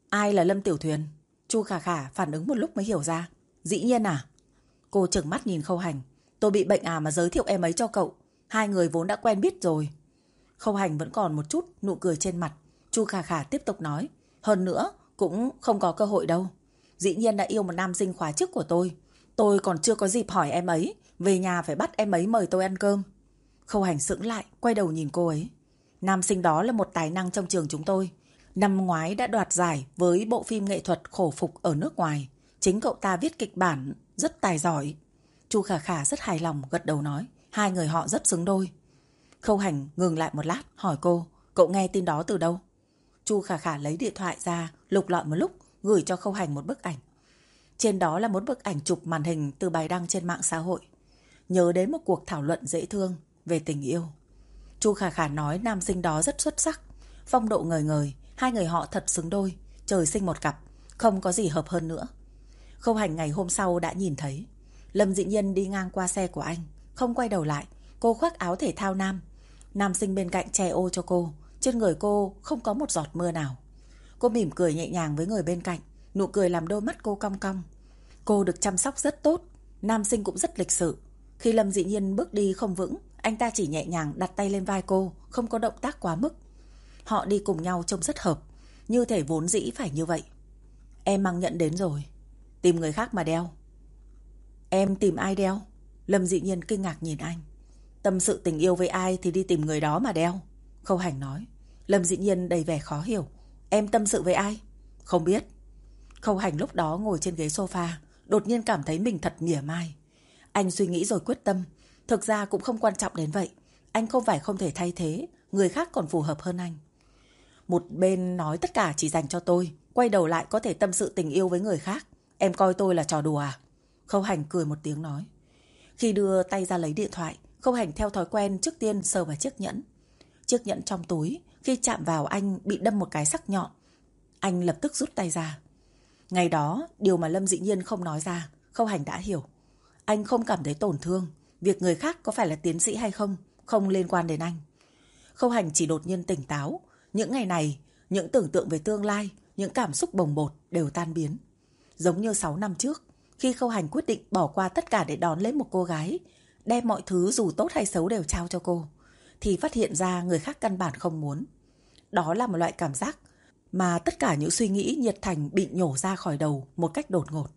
Ai là Lâm Tiểu Thuyền? Chu Khả Khả phản ứng một lúc mới hiểu ra. Dĩ nhiên à? Cô trừng mắt nhìn Khâu Hành. Tôi bị bệnh à mà giới thiệu em ấy cho cậu. Hai người vốn đã quen biết rồi. Khâu Hành vẫn còn một chút nụ cười trên mặt. Chu Khả Khả tiếp tục nói. Hơn nữa, cũng không có cơ hội đâu. Dĩ nhiên đã yêu một nam sinh khóa trước của tôi. Tôi còn chưa có dịp hỏi em ấy. Về nhà phải bắt em ấy mời tôi ăn cơm. Khâu Hành sững lại, quay đầu nhìn cô ấy. Nam sinh đó là một tài năng trong trường chúng tôi. Năm ngoái đã đoạt giải với bộ phim nghệ thuật khổ phục ở nước ngoài. Chính cậu ta viết kịch bản rất tài giỏi. Chu Khả Khả rất hài lòng gật đầu nói. Hai người họ rất xứng đôi. Khâu Hành ngừng lại một lát hỏi cô. Cậu nghe tin đó từ đâu? Chu Khả Khả lấy điện thoại ra lục lọi một lúc gửi cho Khâu Hành một bức ảnh. Trên đó là một bức ảnh chụp màn hình từ bài đăng trên mạng xã hội. Nhớ đến một cuộc thảo luận dễ thương về tình yêu. Chu Khả Khả nói nam sinh đó rất xuất sắc, phong độ ngời ngời, hai người họ thật xứng đôi, trời sinh một cặp, không có gì hợp hơn nữa. Khâu hành ngày hôm sau đã nhìn thấy, Lâm Dĩ Nhân đi ngang qua xe của anh, không quay đầu lại, cô khoác áo thể thao nam. Nam sinh bên cạnh che ô cho cô, trên người cô không có một giọt mưa nào. Cô mỉm cười nhẹ nhàng với người bên cạnh, nụ cười làm đôi mắt cô cong cong. Cô được chăm sóc rất tốt, nam sinh cũng rất lịch sự. Khi Lâm Dị Nhiên bước đi không vững, anh ta chỉ nhẹ nhàng đặt tay lên vai cô, không có động tác quá mức. Họ đi cùng nhau trông rất hợp, như thể vốn dĩ phải như vậy. Em mang nhận đến rồi, tìm người khác mà đeo. Em tìm ai đeo? Lâm dị nhiên kinh ngạc nhìn anh. Tâm sự tình yêu với ai thì đi tìm người đó mà đeo. Khâu hành nói. Lâm dị nhiên đầy vẻ khó hiểu. Em tâm sự với ai? Không biết. Khâu hành lúc đó ngồi trên ghế sofa, đột nhiên cảm thấy mình thật mỉa mai. Anh suy nghĩ rồi quyết tâm, Thực ra cũng không quan trọng đến vậy. Anh không phải không thể thay thế, người khác còn phù hợp hơn anh. Một bên nói tất cả chỉ dành cho tôi, quay đầu lại có thể tâm sự tình yêu với người khác. Em coi tôi là trò đùa à? Khâu Hành cười một tiếng nói. Khi đưa tay ra lấy điện thoại, Khâu Hành theo thói quen trước tiên sờ vào chiếc nhẫn. Chiếc nhẫn trong túi, khi chạm vào anh bị đâm một cái sắc nhọn. Anh lập tức rút tay ra. Ngày đó, điều mà Lâm dị nhiên không nói ra, Khâu Hành đã hiểu. Anh không cảm thấy tổn thương, Việc người khác có phải là tiến sĩ hay không, không liên quan đến anh. Khâu hành chỉ đột nhiên tỉnh táo. Những ngày này, những tưởng tượng về tương lai, những cảm xúc bồng bột đều tan biến. Giống như 6 năm trước, khi khâu hành quyết định bỏ qua tất cả để đón lấy một cô gái, đem mọi thứ dù tốt hay xấu đều trao cho cô, thì phát hiện ra người khác căn bản không muốn. Đó là một loại cảm giác mà tất cả những suy nghĩ nhiệt thành bị nhổ ra khỏi đầu một cách đột ngột.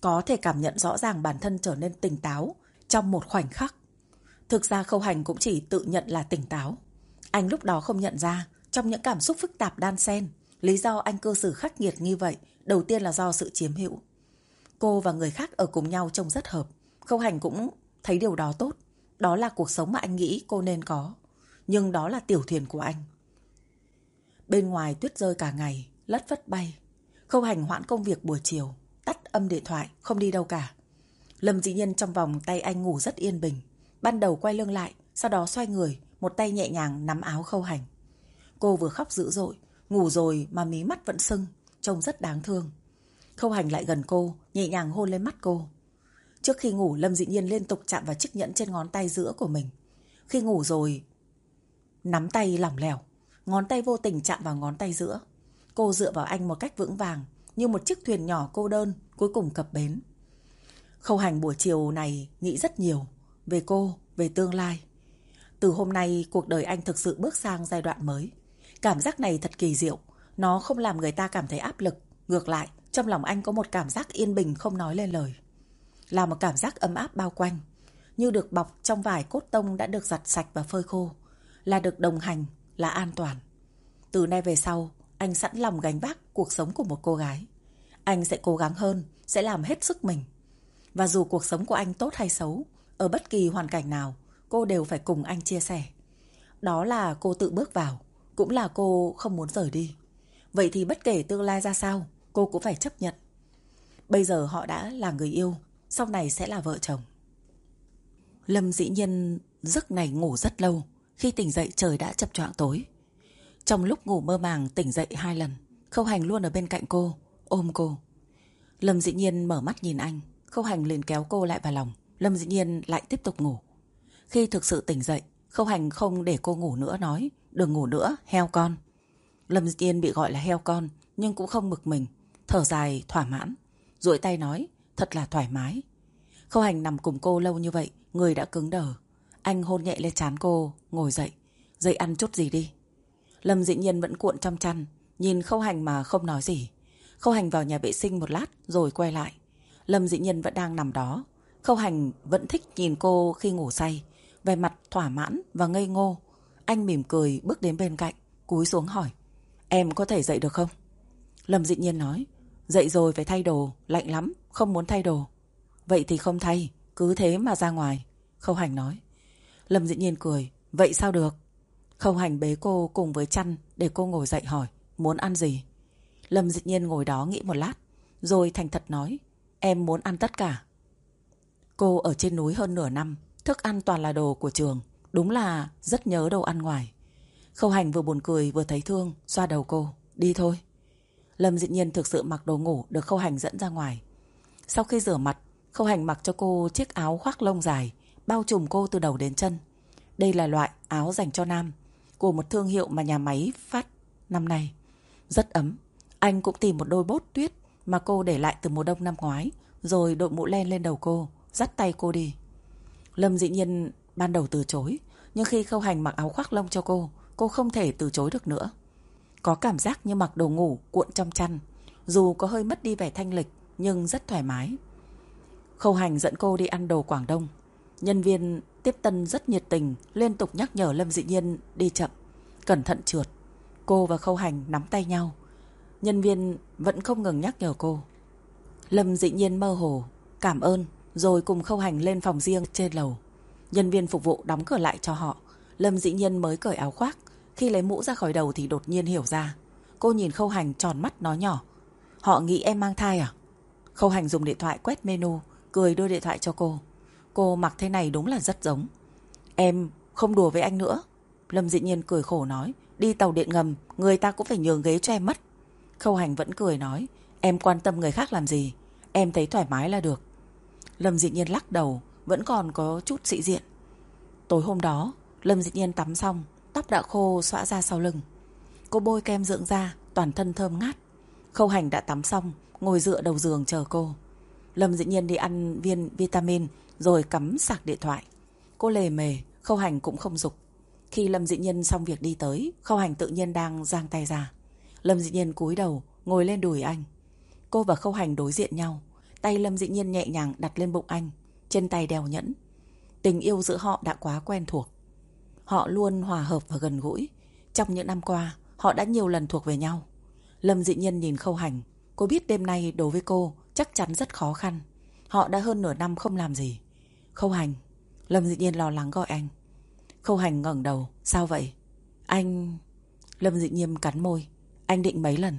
Có thể cảm nhận rõ ràng bản thân trở nên tỉnh táo, trong một khoảnh khắc. Thực ra khâu hành cũng chỉ tự nhận là tỉnh táo. Anh lúc đó không nhận ra, trong những cảm xúc phức tạp đan xen, lý do anh cư xử khắc nghiệt như vậy, đầu tiên là do sự chiếm hữu. Cô và người khác ở cùng nhau trông rất hợp. Khâu hành cũng thấy điều đó tốt. Đó là cuộc sống mà anh nghĩ cô nên có. Nhưng đó là tiểu thuyền của anh. Bên ngoài tuyết rơi cả ngày, lất vất bay. Khâu hành hoãn công việc buổi chiều, tắt âm điện thoại, không đi đâu cả. Lâm dĩ nhân trong vòng tay anh ngủ rất yên bình. Ban đầu quay lưng lại, sau đó xoay người, một tay nhẹ nhàng nắm áo khâu hành. Cô vừa khóc dữ dội, ngủ rồi mà mí mắt vẫn sưng, trông rất đáng thương. Khâu hành lại gần cô, nhẹ nhàng hôn lên mắt cô. Trước khi ngủ, Lâm dĩ nhiên liên tục chạm vào chiếc nhẫn trên ngón tay giữa của mình. Khi ngủ rồi, nắm tay lỏng lẻo. Ngón tay vô tình chạm vào ngón tay giữa. Cô dựa vào anh một cách vững vàng, như một chiếc thuyền nhỏ cô đơn, cuối cùng cập bến. Khâu hành buổi chiều này nghĩ rất nhiều, về cô, về tương lai. Từ hôm nay, cuộc đời anh thực sự bước sang giai đoạn mới. Cảm giác này thật kỳ diệu, nó không làm người ta cảm thấy áp lực. Ngược lại, trong lòng anh có một cảm giác yên bình không nói lên lời. Là một cảm giác ấm áp bao quanh, như được bọc trong vải cốt tông đã được giặt sạch và phơi khô, là được đồng hành, là an toàn. Từ nay về sau, anh sẵn lòng gánh vác cuộc sống của một cô gái. Anh sẽ cố gắng hơn, sẽ làm hết sức mình. Và dù cuộc sống của anh tốt hay xấu, ở bất kỳ hoàn cảnh nào, cô đều phải cùng anh chia sẻ. Đó là cô tự bước vào, cũng là cô không muốn rời đi. Vậy thì bất kể tương lai ra sao, cô cũng phải chấp nhận. Bây giờ họ đã là người yêu, sau này sẽ là vợ chồng. Lâm dĩ nhân giấc này ngủ rất lâu, khi tỉnh dậy trời đã chập choạng tối. Trong lúc ngủ mơ màng tỉnh dậy hai lần, Khâu Hành luôn ở bên cạnh cô, ôm cô. Lâm dĩ nhiên mở mắt nhìn anh, Khâu Hành liền kéo cô lại vào lòng. Lâm dĩ nhiên lại tiếp tục ngủ. Khi thực sự tỉnh dậy, Khâu Hành không để cô ngủ nữa nói, đừng ngủ nữa, heo con. Lâm dĩ nhiên bị gọi là heo con, nhưng cũng không bực mình, thở dài, thỏa mãn. duỗi tay nói, thật là thoải mái. Khâu Hành nằm cùng cô lâu như vậy, người đã cứng đờ. Anh hôn nhẹ lên trán cô, ngồi dậy. Dậy ăn chút gì đi. Lâm dĩ nhiên vẫn cuộn trong chăn, nhìn Khâu Hành mà không nói gì. Khâu Hành vào nhà vệ sinh một lát rồi quay lại. Lâm dĩ nhiên vẫn đang nằm đó. Khâu Hành vẫn thích nhìn cô khi ngủ say, về mặt thỏa mãn và ngây ngô. Anh mỉm cười bước đến bên cạnh, cúi xuống hỏi. Em có thể dậy được không? Lâm dĩ nhiên nói. Dậy rồi phải thay đồ, lạnh lắm, không muốn thay đồ. Vậy thì không thay, cứ thế mà ra ngoài. Khâu Hành nói. Lâm dĩ nhiên cười. Vậy sao được? Khâu Hành bế cô cùng với chăn để cô ngồi dậy hỏi. Muốn ăn gì? Lâm dĩ nhiên ngồi đó nghĩ một lát. Rồi thành thật nói. Em muốn ăn tất cả. Cô ở trên núi hơn nửa năm. Thức ăn toàn là đồ của trường. Đúng là rất nhớ đồ ăn ngoài. Khâu Hành vừa buồn cười vừa thấy thương. Xoa đầu cô. Đi thôi. Lâm dĩ nhiên thực sự mặc đồ ngủ được Khâu Hành dẫn ra ngoài. Sau khi rửa mặt, Khâu Hành mặc cho cô chiếc áo khoác lông dài, bao trùm cô từ đầu đến chân. Đây là loại áo dành cho nam, của một thương hiệu mà nhà máy phát năm nay. Rất ấm. Anh cũng tìm một đôi bốt tuyết mà cô để lại từ mùa đông năm ngoái, rồi đội mũ len lên đầu cô, dắt tay cô đi. Lâm dĩ nhiên ban đầu từ chối, nhưng khi Khâu Hành mặc áo khoác lông cho cô, cô không thể từ chối được nữa. Có cảm giác như mặc đồ ngủ cuộn trong chăn, dù có hơi mất đi vẻ thanh lịch nhưng rất thoải mái. Khâu Hành dẫn cô đi ăn đồ Quảng Đông. Nhân viên tiếp tân rất nhiệt tình, liên tục nhắc nhở Lâm Dị Nhiên đi chậm, cẩn thận trượt. Cô và Khâu Hành nắm tay nhau. Nhân viên vẫn không ngừng nhắc nhở cô. Lâm Dị Nhiên mơ hồ, cảm ơn, rồi cùng Khâu Hành lên phòng riêng trên lầu. Nhân viên phục vụ đóng cửa lại cho họ. Lâm Dị Nhiên mới cởi áo khoác. Khi lấy mũ ra khỏi đầu thì đột nhiên hiểu ra. Cô nhìn Khâu Hành tròn mắt nói nhỏ. Họ nghĩ em mang thai à? Khâu Hành dùng điện thoại quét menu, cười đưa điện thoại cho cô. Cô mặc thế này đúng là rất giống. Em không đùa với anh nữa. Lâm dị nhiên cười khổ nói. Đi tàu điện ngầm, người ta cũng phải nhường ghế cho em mất. Khâu Hành vẫn cười nói. Em quan tâm người khác làm gì? Em thấy thoải mái là được. Lâm dị nhiên lắc đầu, vẫn còn có chút sĩ diện. Tối hôm đó, Lâm dị nhiên tắm xong, tóc đã khô xõa ra sau lưng. Cô bôi kem dưỡng da, toàn thân thơm ngát. Khâu Hành đã tắm xong, ngồi dựa đầu giường chờ cô. Lâm dĩ nhiên đi ăn viên vitamin rồi cắm sạc điện thoại. Cô lề mề, khâu hành cũng không dục. Khi Lâm dĩ nhân xong việc đi tới, khâu hành tự nhiên đang giang tay ra. Lâm dĩ nhân cúi đầu, ngồi lên đùi anh. Cô và khâu hành đối diện nhau. Tay Lâm dĩ nhân nhẹ nhàng đặt lên bụng anh. Trên tay đeo nhẫn. Tình yêu giữa họ đã quá quen thuộc. Họ luôn hòa hợp và gần gũi. Trong những năm qua, họ đã nhiều lần thuộc về nhau. Lâm dị nhân nhìn khâu hành. Cô biết đêm nay đối với cô chắc chắn rất khó khăn. Họ đã hơn nửa năm không làm gì. Khâu hành. Lâm dị nhiên lo lắng gọi anh. Khâu hành ngẩng đầu. Sao vậy? Anh... Lâm dị nhiên cắn môi. Anh định mấy lần?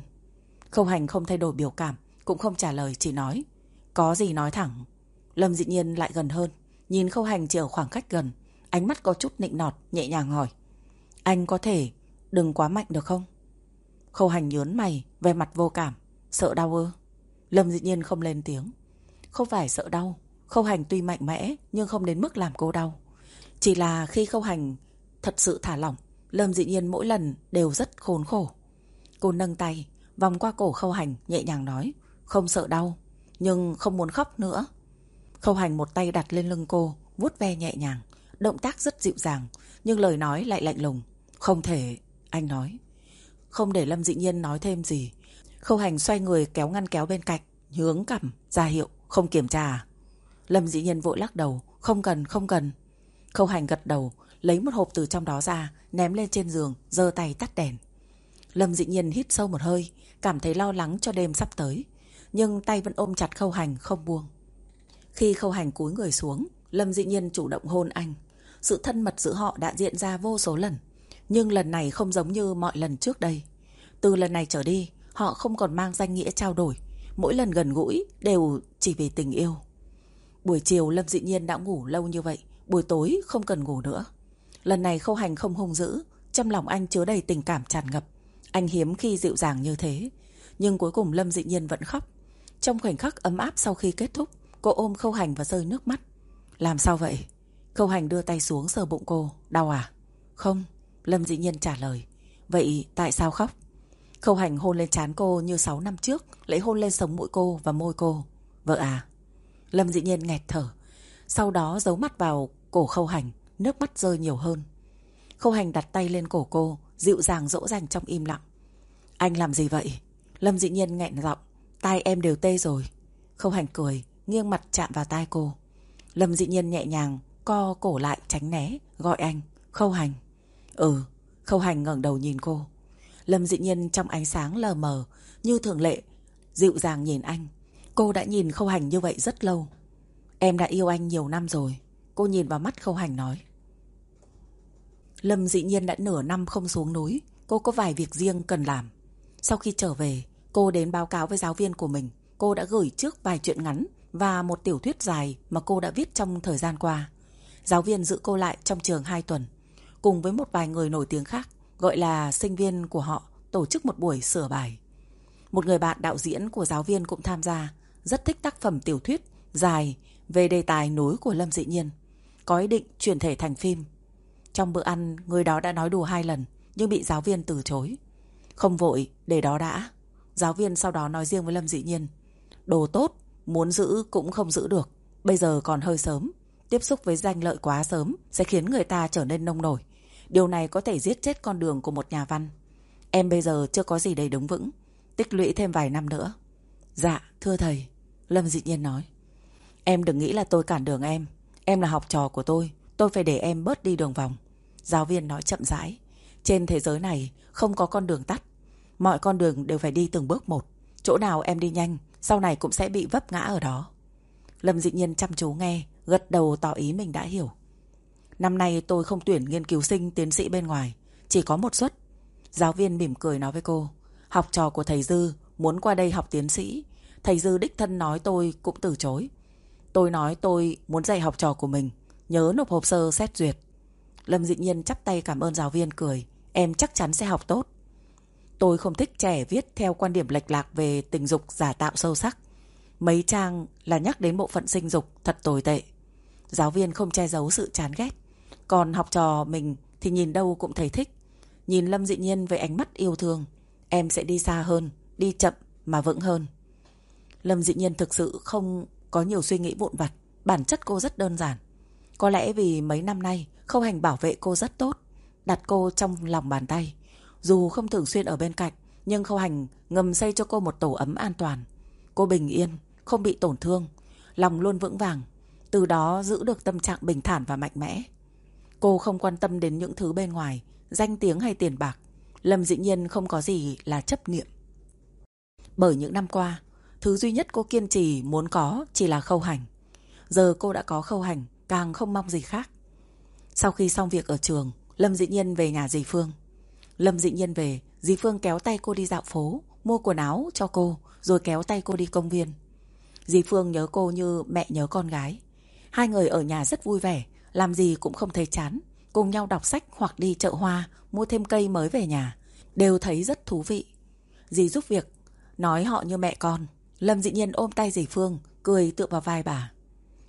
Khâu hành không thay đổi biểu cảm. Cũng không trả lời chỉ nói. Có gì nói thẳng. Lâm dị nhiên lại gần hơn. Nhìn khâu hành chỉ ở khoảng cách gần. Ánh mắt có chút nịnh nọt, nhẹ nhàng hỏi. Anh có thể đừng quá mạnh được không? Khâu hành nhớn mày, về mặt vô cảm. Sợ đau ư? Lâm dĩ nhiên không lên tiếng. Không phải sợ đau. Khâu hành tuy mạnh mẽ nhưng không đến mức làm cô đau. Chỉ là khi khâu hành thật sự thả lỏng Lâm dị nhiên mỗi lần đều rất khốn khổ. Cô nâng tay, vòng qua cổ khâu hành nhẹ nhàng nói, không sợ đau, nhưng không muốn khóc nữa. Khâu hành một tay đặt lên lưng cô, vuốt ve nhẹ nhàng, động tác rất dịu dàng, nhưng lời nói lại lạnh lùng. Không thể, anh nói. Không để Lâm dị nhiên nói thêm gì. Khâu hành xoay người kéo ngăn kéo bên cạnh, hướng cằm, ra hiệu, không kiểm tra à? Lâm dị nhiên vội lắc đầu, không cần, không cần. Khâu hành gật đầu, lấy một hộp từ trong đó ra, ném lên trên giường, giơ tay tắt đèn. Lâm dị nhiên hít sâu một hơi, cảm thấy lo lắng cho đêm sắp tới. Nhưng tay vẫn ôm chặt khâu hành không buông. Khi khâu hành cúi người xuống, Lâm dị nhiên chủ động hôn anh. Sự thân mật giữa họ đã diễn ra vô số lần. Nhưng lần này không giống như mọi lần trước đây. Từ lần này trở đi, họ không còn mang danh nghĩa trao đổi. Mỗi lần gần gũi đều chỉ vì tình yêu. Buổi chiều Lâm dị nhiên đã ngủ lâu như vậy, buổi tối không cần ngủ nữa. Lần này khâu hành không hung dữ, trong lòng anh chứa đầy tình cảm tràn ngập. Anh hiếm khi dịu dàng như thế. Nhưng cuối cùng Lâm dị nhiên vẫn khóc. Trong khoảnh khắc ấm áp sau khi kết thúc, cô ôm khâu hành và rơi nước mắt. Làm sao vậy? Khâu hành đưa tay xuống sờ bụng cô. Đau à? Không. Lâm dị nhiên trả lời. Vậy tại sao khóc? Khâu hành hôn lên trán cô như 6 năm trước, lấy hôn lên sống mũi cô và môi cô. Vợ à? Lâm dị nhiên nghẹt thở. Sau đó giấu mắt vào cổ khâu hành, nước mắt rơi nhiều hơn. Khâu hành đặt tay lên cổ cô, dịu dàng dỗ dành trong im lặng. Anh làm gì vậy? Lâm dị nhiên nghẹn giọng, tai em đều tê rồi. Khâu hành cười, nghiêng mặt chạm vào tai cô. Lâm dị nhiên nhẹ nhàng, co cổ lại tránh né, gọi anh. Khâu hành. Ừ, khâu hành ngẩng đầu nhìn cô. Lâm dị nhiên trong ánh sáng lờ mờ, như thường lệ, dịu dàng nhìn anh. Cô đã nhìn khâu hành như vậy rất lâu. Em đã yêu anh nhiều năm rồi. Cô nhìn vào mắt khâu hành nói. Lâm dị nhiên đã nửa năm không xuống núi. Cô có vài việc riêng cần làm. Sau khi trở về, cô đến báo cáo với giáo viên của mình. Cô đã gửi trước vài chuyện ngắn và một tiểu thuyết dài mà cô đã viết trong thời gian qua. Giáo viên giữ cô lại trong trường 2 tuần. Cùng với một vài người nổi tiếng khác, gọi là sinh viên của họ, tổ chức một buổi sửa bài. Một người bạn đạo diễn của giáo viên cũng tham gia, rất thích tác phẩm tiểu thuyết dài về đề tài núi của Lâm Dị Nhiên. Có ý định chuyển thể thành phim. Trong bữa ăn, người đó đã nói đùa hai lần, nhưng bị giáo viên từ chối. Không vội, để đó đã. Giáo viên sau đó nói riêng với Lâm Dị Nhiên. Đồ tốt, muốn giữ cũng không giữ được. Bây giờ còn hơi sớm. Tiếp xúc với danh lợi quá sớm sẽ khiến người ta trở nên nông nổi. Điều này có thể giết chết con đường của một nhà văn. Em bây giờ chưa có gì đầy đứng vững. Tích lũy thêm vài năm nữa. Dạ, thưa thầy. Lâm dị nhiên nói. Em đừng nghĩ là tôi cản đường em. Em là học trò của tôi. Tôi phải để em bớt đi đường vòng. Giáo viên nói chậm rãi. Trên thế giới này không có con đường tắt. Mọi con đường đều phải đi từng bước một. Chỗ nào em đi nhanh, sau này cũng sẽ bị vấp ngã ở đó. Lâm dị nhiên chăm chú nghe, gật đầu tỏ ý mình đã hiểu. Năm nay tôi không tuyển nghiên cứu sinh tiến sĩ bên ngoài, chỉ có một suất. Giáo viên mỉm cười nói với cô, học trò của thầy Dư muốn qua đây học tiến sĩ. Thầy Dư đích thân nói tôi cũng từ chối. Tôi nói tôi muốn dạy học trò của mình, nhớ nộp hồ sơ xét duyệt. Lâm dị nhiên chắp tay cảm ơn giáo viên cười, em chắc chắn sẽ học tốt. Tôi không thích trẻ viết theo quan điểm lệch lạc về tình dục giả tạo sâu sắc. Mấy trang là nhắc đến bộ phận sinh dục thật tồi tệ. Giáo viên không che giấu sự chán ghét. Còn học trò mình thì nhìn đâu cũng thấy thích. Nhìn Lâm dị nhiên với ánh mắt yêu thương. Em sẽ đi xa hơn, đi chậm mà vững hơn. Lâm dị nhiên thực sự không có nhiều suy nghĩ vụn vặt. Bản chất cô rất đơn giản. Có lẽ vì mấy năm nay Khâu Hành bảo vệ cô rất tốt. Đặt cô trong lòng bàn tay. Dù không thường xuyên ở bên cạnh, nhưng Khâu Hành ngầm xây cho cô một tổ ấm an toàn. Cô bình yên, không bị tổn thương, lòng luôn vững vàng. Từ đó giữ được tâm trạng bình thản và mạnh mẽ. Cô không quan tâm đến những thứ bên ngoài, danh tiếng hay tiền bạc. Lâm dĩ nhiên không có gì là chấp niệm. Bởi những năm qua, thứ duy nhất cô kiên trì muốn có chỉ là khâu hành. Giờ cô đã có khâu hành, càng không mong gì khác. Sau khi xong việc ở trường, Lâm dĩ nhiên về nhà dì Phương. Lâm dị nhiên về, dì Phương kéo tay cô đi dạo phố, mua quần áo cho cô, rồi kéo tay cô đi công viên. Dì Phương nhớ cô như mẹ nhớ con gái. Hai người ở nhà rất vui vẻ, làm gì cũng không thấy chán. Cùng nhau đọc sách hoặc đi chợ hoa, mua thêm cây mới về nhà. Đều thấy rất thú vị. Dì giúp việc, nói họ như mẹ con. Lâm dị nhiên ôm tay dì Phương, cười tựa vào vai bà.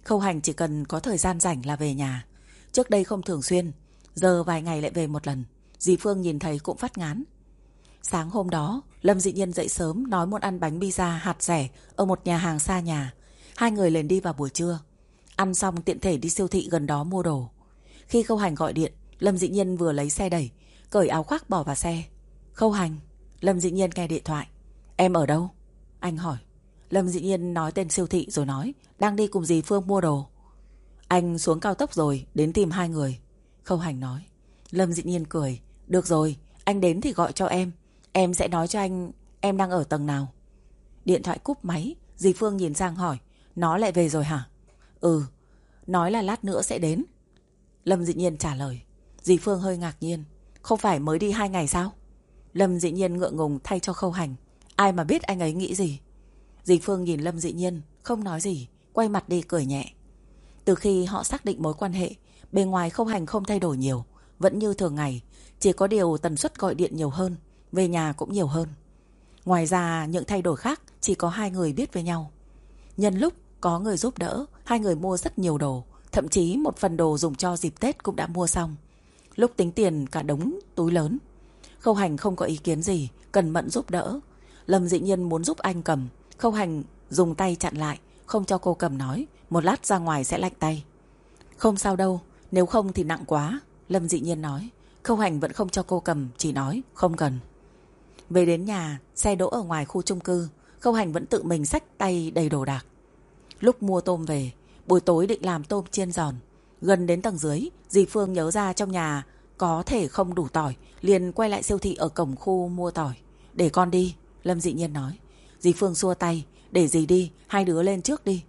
Khâu hành chỉ cần có thời gian rảnh là về nhà. Trước đây không thường xuyên, giờ vài ngày lại về một lần. Dì Phương nhìn thấy cũng phát ngán. Sáng hôm đó, Lâm Dị Nhiên dậy sớm nói muốn ăn bánh pizza hạt rẻ ở một nhà hàng xa nhà. Hai người liền đi vào buổi trưa. Ăn xong tiện thể đi siêu thị gần đó mua đồ. Khi Khâu Hành gọi điện, Lâm Dị Nhiên vừa lấy xe đẩy, cởi áo khoác bỏ vào xe. Khâu Hành, Lâm Dị Nhiên nghe điện thoại. Em ở đâu? Anh hỏi. Lâm Dị Nhiên nói tên siêu thị rồi nói, đang đi cùng dì Phương mua đồ. Anh xuống cao tốc rồi, đến tìm hai người. Khâu Hành nói. Lâm Dị Nhiên cười. Được rồi, anh đến thì gọi cho em. Em sẽ nói cho anh em đang ở tầng nào. Điện thoại cúp máy, dì Phương nhìn sang hỏi. Nó lại về rồi hả? Ừ, nói là lát nữa sẽ đến. Lâm Dị Nhiên trả lời. Dì Phương hơi ngạc nhiên. Không phải mới đi hai ngày sao? Lâm Dị Nhiên ngượng ngùng thay cho khâu hành. Ai mà biết anh ấy nghĩ gì? Dịch Phương nhìn Lâm Dị Nhiên, không nói gì, quay mặt đi cười nhẹ. Từ khi họ xác định mối quan hệ, bề ngoài khâu hành không thay đổi nhiều, vẫn như thường ngày, chỉ có điều tần suất gọi điện nhiều hơn, về nhà cũng nhiều hơn. Ngoài ra những thay đổi khác chỉ có hai người biết với nhau. Nhân lúc có người giúp đỡ, hai người mua rất nhiều đồ, thậm chí một phần đồ dùng cho dịp Tết cũng đã mua xong. Lúc tính tiền cả đống túi lớn. Khâu Hành không có ý kiến gì, cần mận giúp đỡ. Lâm dị nhiên muốn giúp anh cầm, Khâu Hành dùng tay chặn lại, không cho cô cầm nói, một lát ra ngoài sẽ lạnh tay. Không sao đâu, nếu không thì nặng quá, Lâm dị nhiên nói. Khâu Hành vẫn không cho cô cầm, chỉ nói, không cần. Về đến nhà, xe đỗ ở ngoài khu chung cư, Khâu Hành vẫn tự mình xách tay đầy đồ đạc. Lúc mua tôm về, buổi tối định làm tôm chiên giòn. Gần đến tầng dưới, dì Phương nhớ ra trong nhà có thể không đủ tỏi, liền quay lại siêu thị ở cổng khu mua tỏi. Để con đi, Lâm dị nhiên nói. Dì Phương xua tay, để dì đi, hai đứa lên trước đi.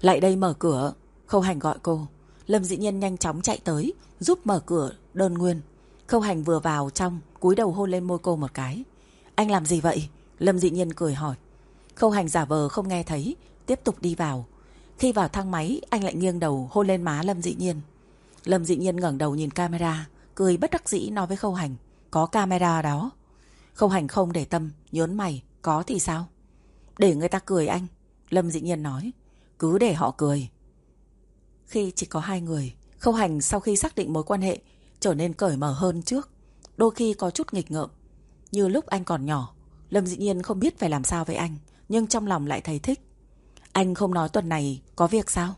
Lại đây mở cửa, Khâu Hành gọi cô. Lâm dị nhiên nhanh chóng chạy tới, giúp mở cửa đơn nguyên. Khâu Hành vừa vào trong, cúi đầu hôn lên môi cô một cái. Anh làm gì vậy? Lâm dị nhiên cười hỏi. Khâu Hành giả vờ không nghe thấy, tiếp tục đi vào. Khi vào thang máy, anh lại nghiêng đầu hôn lên má Lâm dị nhiên. Lâm dị nhiên ngẩng đầu nhìn camera, cười bất đắc dĩ nói với Khâu Hành. Có camera đó. Khâu Hành không để tâm, nhớn mày, có thì sao? Để người ta cười anh. Lâm dị nhiên nói. Cứ để họ cười. Khi chỉ có hai người, Khâu Hành sau khi xác định mối quan hệ trở nên cởi mở hơn trước. Đôi khi có chút nghịch ngợm. Như lúc anh còn nhỏ, Lâm dị nhiên không biết phải làm sao với anh, nhưng trong lòng lại thấy thích. Anh không nói tuần này có việc sao?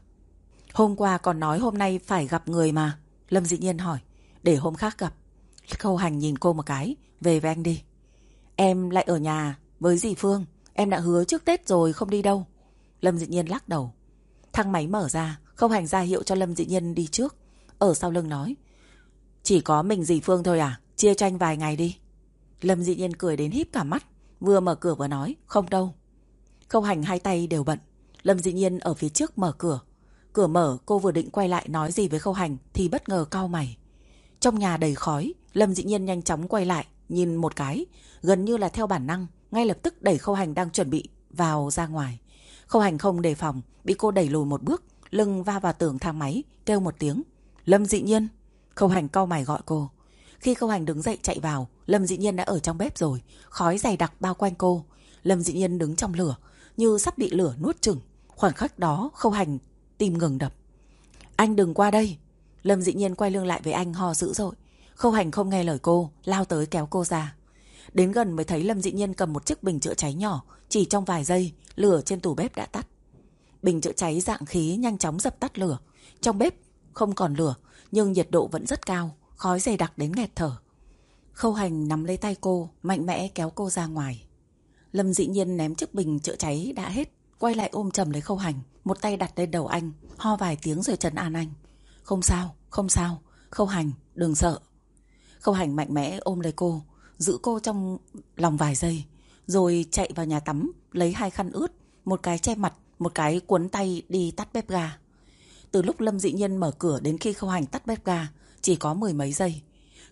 Hôm qua còn nói hôm nay phải gặp người mà. Lâm dị nhiên hỏi. Để hôm khác gặp. Khâu Hành nhìn cô một cái. Về với anh đi. Em lại ở nhà với dì Phương. Em đã hứa trước Tết rồi không đi đâu. Lâm dị nhiên lắc đầu. Thang máy mở ra. Khâu Hành ra hiệu cho Lâm dị nhiên đi trước. Ở sau lưng nói. Chỉ có mình dì Phương thôi à? Chia tranh vài ngày đi. Lâm dị nhiên cười đến híp cả mắt. Vừa mở cửa vừa nói. Không đâu. Khâu Hành hai tay đều bận. Lâm dị nhiên ở phía trước mở cửa. Cửa mở cô vừa định quay lại nói gì với Khâu Hành thì bất ngờ cau mày. Trong nhà đầy khói, Lâm dị nhiên nhanh chóng quay lại, nhìn một cái, gần như là theo bản năng, ngay lập tức đẩy Khâu Hành đang chuẩn bị vào ra ngoài. Khâu Hành không đề phòng, bị cô đẩy lùi một bước, lưng va vào tường thang máy, kêu một tiếng. Lâm dị nhiên. Khâu Hành cau mày gọi cô. Khi Khâu Hành đứng dậy chạy vào, Lâm dị nhiên đã ở trong bếp rồi, khói dày đặc bao quanh cô. Lâm dị nhiên đứng trong lửa, như sắp bị lửa nuốt chửng. Khoảnh khắc đó, Khâu Hành tim ngừng đập. Anh đừng qua đây. Lâm dị nhiên quay lưng lại với anh hò dữ dội. Khâu Hành không nghe lời cô, lao tới kéo cô ra. Đến gần mới thấy Lâm dị nhiên cầm một chiếc bình chữa cháy nhỏ, chỉ trong vài giây, lửa trên tủ bếp đã tắt. Bình chữa cháy dạng khí nhanh chóng dập tắt lửa. Trong bếp không còn lửa, nhưng nhiệt độ vẫn rất cao, khói dày đặc đến nghẹt thở. Khâu Hành nắm lấy tay cô, mạnh mẽ kéo cô ra ngoài. Lâm dị nhiên ném chiếc bình chữa cháy đã hết, quay lại ôm chầm lấy Khâu Hành, một tay đặt lên đầu anh, ho vài tiếng rồi trấn an anh. Không sao, không sao, Khâu Hành, đừng sợ. Khâu Hành mạnh mẽ ôm lấy cô, giữ cô trong lòng vài giây, rồi chạy vào nhà tắm, lấy hai khăn ướt, một cái che mặt, một cái cuốn tay đi tắt bếp ga. Từ lúc Lâm Dị Nhân mở cửa đến khi Khâu Hành tắt bếp ga, chỉ có mười mấy giây.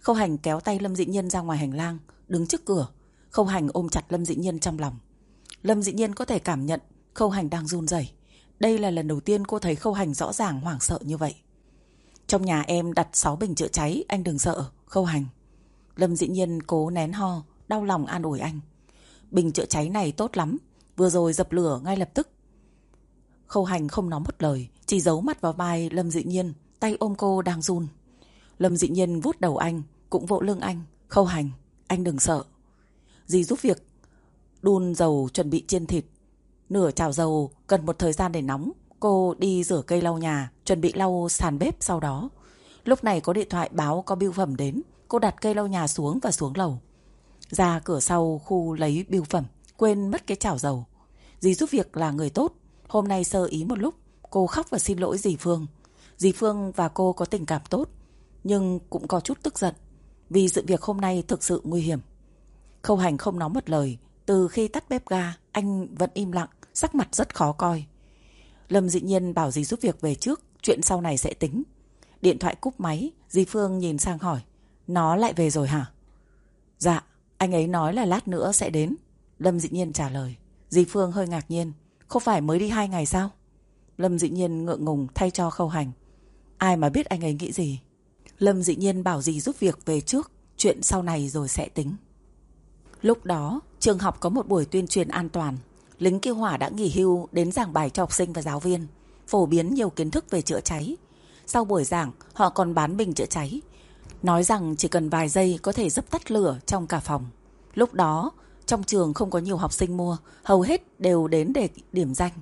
Khâu Hành kéo tay Lâm Dị Nhân ra ngoài hành lang, đứng trước cửa. Khâu Hành ôm chặt Lâm Dị Nhân trong lòng. Lâm Dị Nhân có thể cảm nhận Khâu Hành đang run rẩy. Đây là lần đầu tiên cô thấy Khâu Hành rõ ràng hoảng sợ như vậy. Trong nhà em đặt 6 bình chữa cháy, anh đừng sợ, Khâu Hành. Lâm Dị Nhiên cố nén ho, đau lòng an ủi anh. Bình chữa cháy này tốt lắm, vừa rồi dập lửa ngay lập tức. Khâu Hành không nói một lời, chỉ giấu mặt vào vai Lâm Dị Nhiên, tay ôm cô đang run. Lâm Dị Nhiên vút đầu anh, cũng vỗ lưng anh. Khâu hành, anh đừng sợ. Dì giúp việc đun dầu chuẩn bị chiên thịt. Nửa chảo dầu cần một thời gian để nóng. Cô đi rửa cây lau nhà, chuẩn bị lau sàn bếp sau đó. Lúc này có điện thoại báo có bưu phẩm đến. Cô đặt cây lau nhà xuống và xuống lầu. Ra cửa sau khu lấy biêu phẩm, quên mất cái chảo dầu. Dì giúp việc là người tốt. Hôm nay sơ ý một lúc, cô khóc và xin lỗi dì Phương. Dì Phương và cô có tình cảm tốt, nhưng cũng có chút tức giận. Vì sự việc hôm nay thực sự nguy hiểm. Khâu hành không nói một lời. Từ khi tắt bếp ga, anh vẫn im lặng, sắc mặt rất khó coi. Lâm dị nhiên bảo dì giúp việc về trước, chuyện sau này sẽ tính. Điện thoại cúp máy, dì Phương nhìn sang hỏi. Nó lại về rồi hả? Dạ, anh ấy nói là lát nữa sẽ đến. Lâm dị nhiên trả lời. Dì Phương hơi ngạc nhiên. Không phải mới đi hai ngày sao? Lâm dị nhiên ngượng ngùng thay cho khâu hành. Ai mà biết anh ấy nghĩ gì? Lâm dị nhiên bảo dì giúp việc về trước, chuyện sau này rồi sẽ tính. Lúc đó, trường học có một buổi tuyên truyền an toàn. Lính cứu hỏa đã nghỉ hưu đến giảng bài cho học sinh và giáo viên, phổ biến nhiều kiến thức về chữa cháy. Sau buổi giảng, họ còn bán bình chữa cháy. Nói rằng chỉ cần vài giây có thể dập tắt lửa trong cả phòng. Lúc đó, trong trường không có nhiều học sinh mua, hầu hết đều đến để điểm danh.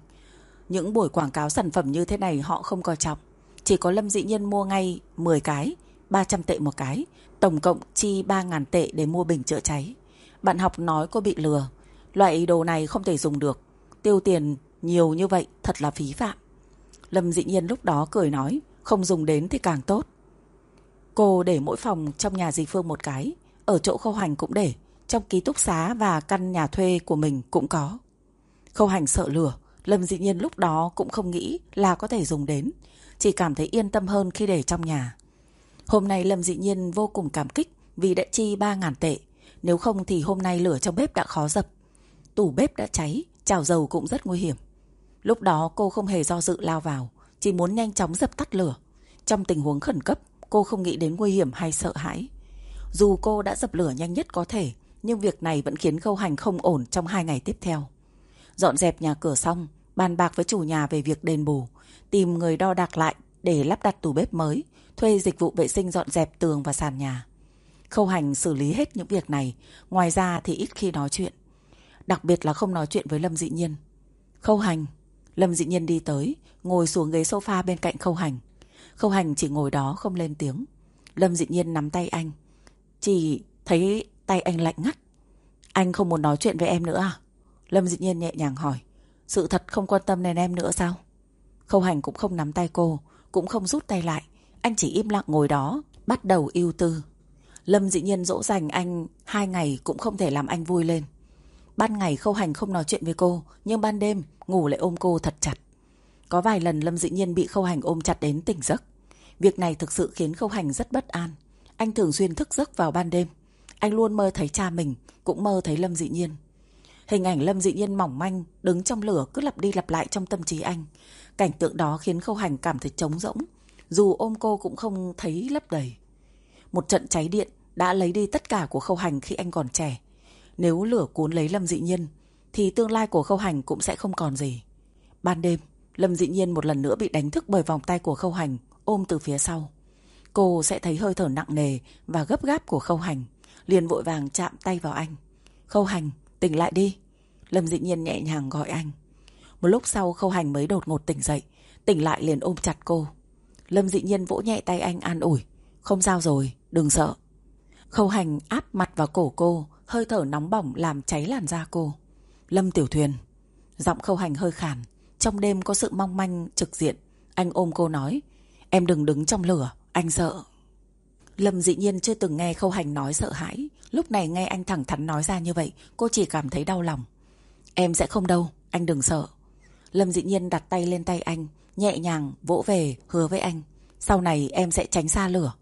Những buổi quảng cáo sản phẩm như thế này họ không coi trọng. Chỉ có Lâm Dị Nhiên mua ngay 10 cái, 300 tệ một cái, tổng cộng chi 3.000 tệ để mua bình chữa cháy. Bạn học nói cô bị lừa, loại đồ này không thể dùng được, tiêu tiền nhiều như vậy thật là phí phạm. Lâm Dị Nhiên lúc đó cười nói, không dùng đến thì càng tốt. Cô để mỗi phòng trong nhà dì Phương một cái, ở chỗ khâu hành cũng để, trong ký túc xá và căn nhà thuê của mình cũng có. Khâu hành sợ lửa, Lâm dị nhiên lúc đó cũng không nghĩ là có thể dùng đến, chỉ cảm thấy yên tâm hơn khi để trong nhà. Hôm nay Lâm dị nhiên vô cùng cảm kích vì đã chi 3.000 tệ, nếu không thì hôm nay lửa trong bếp đã khó dập. Tủ bếp đã cháy, chảo dầu cũng rất nguy hiểm. Lúc đó cô không hề do dự lao vào, chỉ muốn nhanh chóng dập tắt lửa. Trong tình huống khẩn cấp, cô không nghĩ đến nguy hiểm hay sợ hãi. Dù cô đã dập lửa nhanh nhất có thể, nhưng việc này vẫn khiến khâu hành không ổn trong hai ngày tiếp theo. Dọn dẹp nhà cửa xong, bàn bạc với chủ nhà về việc đền bù, tìm người đo đạc lại để lắp đặt tủ bếp mới, thuê dịch vụ vệ sinh dọn dẹp tường và sàn nhà. Khâu hành xử lý hết những việc này, ngoài ra thì ít khi nói chuyện. Đặc biệt là không nói chuyện với Lâm Dị Nhiên. Khâu hành, Lâm Dị Nhiên đi tới, ngồi xuống ghế sofa bên cạnh khâu hành. Khâu hành chỉ ngồi đó không lên tiếng. Lâm Dị Nhiên nắm tay anh. Chỉ thấy tay anh lạnh ngắt. Anh không muốn nói chuyện với em nữa à? Lâm Dị Nhiên nhẹ nhàng hỏi. Sự thật không quan tâm đến em nữa sao? Khâu hành cũng không nắm tay cô, cũng không rút tay lại. Anh chỉ im lặng ngồi đó, bắt đầu yêu tư. Lâm dị nhiên dỗ dành anh hai ngày cũng không thể làm anh vui lên. Ban ngày khâu hành không nói chuyện với cô, nhưng ban đêm ngủ lại ôm cô thật chặt. Có vài lần Lâm dị nhiên bị khâu hành ôm chặt đến tỉnh giấc. Việc này thực sự khiến khâu hành rất bất an. Anh thường xuyên thức giấc vào ban đêm. Anh luôn mơ thấy cha mình, cũng mơ thấy Lâm dị nhiên. Hình ảnh Lâm dị nhiên mỏng manh, đứng trong lửa cứ lặp đi lặp lại trong tâm trí anh. Cảnh tượng đó khiến khâu hành cảm thấy trống rỗng. Dù ôm cô cũng không thấy lấp đầy. Một trận cháy điện đã lấy đi tất cả của khâu hành khi anh còn trẻ. Nếu lửa cuốn lấy Lâm dị nhiên, thì tương lai của khâu hành cũng sẽ không còn gì. Ban đêm, Lâm dị nhiên một lần nữa bị đánh thức bởi vòng tay của khâu hành, ôm từ phía sau. Cô sẽ thấy hơi thở nặng nề và gấp gáp của khâu hành, liền vội vàng chạm tay vào anh. Khâu hành, tỉnh lại đi. Lâm dị nhiên nhẹ nhàng gọi anh. Một lúc sau khâu hành mới đột ngột tỉnh dậy, tỉnh lại liền ôm chặt cô. Lâm dị nhiên vỗ nhẹ tay anh an ủi. Không sao rồi, đừng sợ. Khâu hành áp mặt vào cổ cô, hơi thở nóng bỏng làm cháy làn da cô. Lâm Tiểu Thuyền. Giọng khâu hành hơi khàn. Trong đêm có sự mong manh trực diện. Anh ôm cô nói. Em đừng đứng trong lửa, anh sợ. Lâm dị nhiên chưa từng nghe khâu hành nói sợ hãi. Lúc này nghe anh thẳng thắn nói ra như vậy, cô chỉ cảm thấy đau lòng. Em sẽ không đâu, anh đừng sợ. Lâm dị nhiên đặt tay lên tay anh, nhẹ nhàng vỗ về, hứa với anh. Sau này em sẽ tránh xa lửa.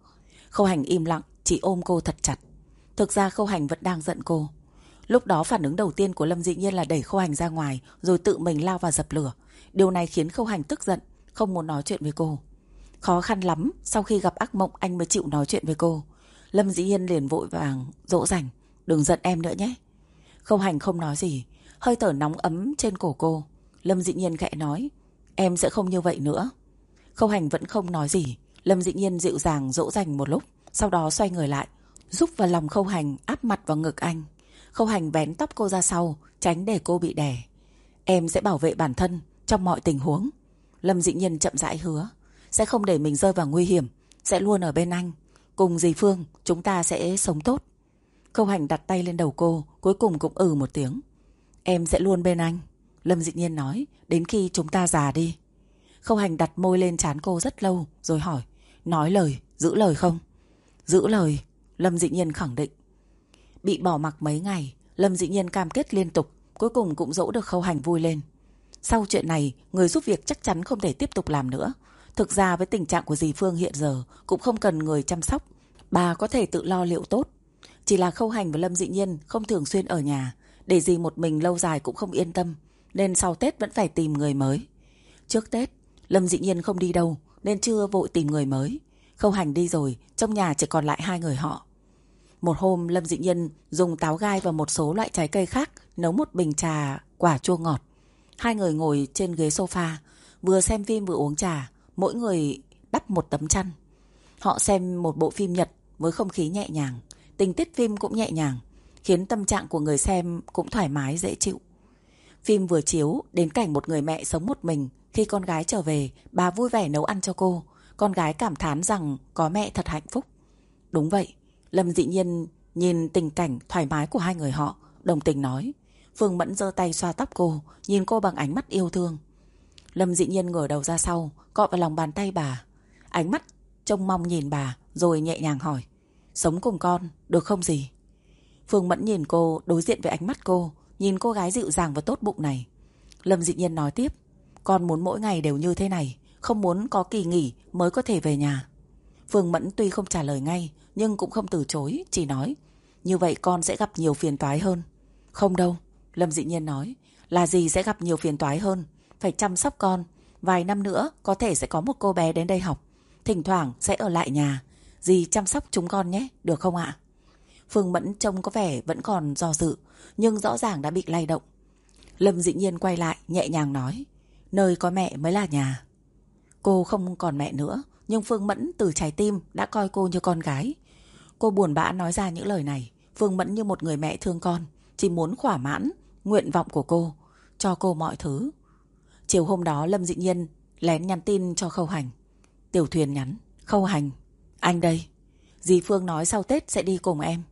Khâu hành im lặng, chỉ ôm cô thật chặt. Thực ra khâu hành vẫn đang giận cô. Lúc đó phản ứng đầu tiên của Lâm dị nhiên là đẩy khâu hành ra ngoài, rồi tự mình lao vào dập lửa. Điều này khiến khâu hành tức giận, không muốn nói chuyện với cô. Khó khăn lắm, sau khi gặp ác mộng anh mới chịu nói chuyện với cô. Lâm Dĩ Hiên liền vội vàng, dỗ dành, đừng giận em nữa nhé. Khâu hành không nói gì, hơi thở nóng ấm trên cổ cô. Lâm Dĩ Nhiên khẽ nói, em sẽ không như vậy nữa. Khâu hành vẫn không nói gì, Lâm Dĩ Nhiên dịu dàng dỗ dành một lúc, sau đó xoay người lại, giúp vào lòng khâu hành áp mặt vào ngực anh. Khâu hành vén tóc cô ra sau, tránh để cô bị đè. Em sẽ bảo vệ bản thân trong mọi tình huống. Lâm dị nhiên chậm rãi hứa. Sẽ không để mình rơi vào nguy hiểm. Sẽ luôn ở bên anh. Cùng dì Phương, chúng ta sẽ sống tốt. Khâu hành đặt tay lên đầu cô, cuối cùng cũng ừ một tiếng. Em sẽ luôn bên anh. Lâm dị nhiên nói, đến khi chúng ta già đi. Khâu hành đặt môi lên trán cô rất lâu, rồi hỏi. Nói lời, giữ lời không? Giữ lời, Lâm dị nhiên khẳng định. Bị bỏ mặc mấy ngày, Lâm dị nhiên cam kết liên tục, cuối cùng cũng dỗ được khâu hành vui lên. Sau chuyện này, người giúp việc chắc chắn không thể tiếp tục làm nữa. Thực ra với tình trạng của dì Phương hiện giờ cũng không cần người chăm sóc. Bà có thể tự lo liệu tốt. Chỉ là khâu hành và Lâm dị nhiên không thường xuyên ở nhà. Để dì một mình lâu dài cũng không yên tâm. Nên sau Tết vẫn phải tìm người mới. Trước Tết, Lâm dị nhiên không đi đâu nên chưa vội tìm người mới. Khâu hành đi rồi, trong nhà chỉ còn lại hai người họ. Một hôm Lâm Dị Nhiên dùng táo gai và một số loại trái cây khác nấu một bình trà quả chua ngọt. Hai người ngồi trên ghế sofa, vừa xem phim vừa uống trà, mỗi người đắp một tấm chăn. Họ xem một bộ phim Nhật với không khí nhẹ nhàng, tình tiết phim cũng nhẹ nhàng, khiến tâm trạng của người xem cũng thoải mái dễ chịu. Phim vừa chiếu đến cảnh một người mẹ sống một mình, khi con gái trở về, bà vui vẻ nấu ăn cho cô, con gái cảm thán rằng có mẹ thật hạnh phúc. Đúng vậy, Lâm dị nhiên nhìn tình cảnh thoải mái của hai người họ, đồng tình nói. Phương Mẫn giơ tay xoa tóc cô, nhìn cô bằng ánh mắt yêu thương. Lâm dị nhiên ngửa đầu ra sau, cọ vào lòng bàn tay bà. Ánh mắt trông mong nhìn bà, rồi nhẹ nhàng hỏi. Sống cùng con, được không gì? Phương Mẫn nhìn cô, đối diện với ánh mắt cô, nhìn cô gái dịu dàng và tốt bụng này. Lâm dị nhiên nói tiếp. Con muốn mỗi ngày đều như thế này, không muốn có kỳ nghỉ mới có thể về nhà. Phương Mẫn tuy không trả lời ngay, nhưng cũng không từ chối, chỉ nói. Như vậy con sẽ gặp nhiều phiền toái hơn. Không đâu, Lâm dị nhiên nói. Là gì sẽ gặp nhiều phiền toái hơn? Phải chăm sóc con. Vài năm nữa có thể sẽ có một cô bé đến đây học. Thỉnh thoảng sẽ ở lại nhà. Dì chăm sóc chúng con nhé, được không ạ? Phương Mẫn trông có vẻ vẫn còn do dự, nhưng rõ ràng đã bị lay động. Lâm dị nhiên quay lại, nhẹ nhàng nói. Nơi có mẹ mới là nhà. Cô không còn mẹ nữa, nhưng Phương Mẫn từ trái tim đã coi cô như con gái. Cô buồn bã nói ra những lời này. Phương Mẫn như một người mẹ thương con, chỉ muốn khỏa mãn nguyện vọng của cô, cho cô mọi thứ. Chiều hôm đó Lâm Dị Nhiên lén nhắn tin cho Khâu Hành. Tiểu thuyền nhắn, Khâu Hành, anh đây. Dì Phương nói sau Tết sẽ đi cùng em.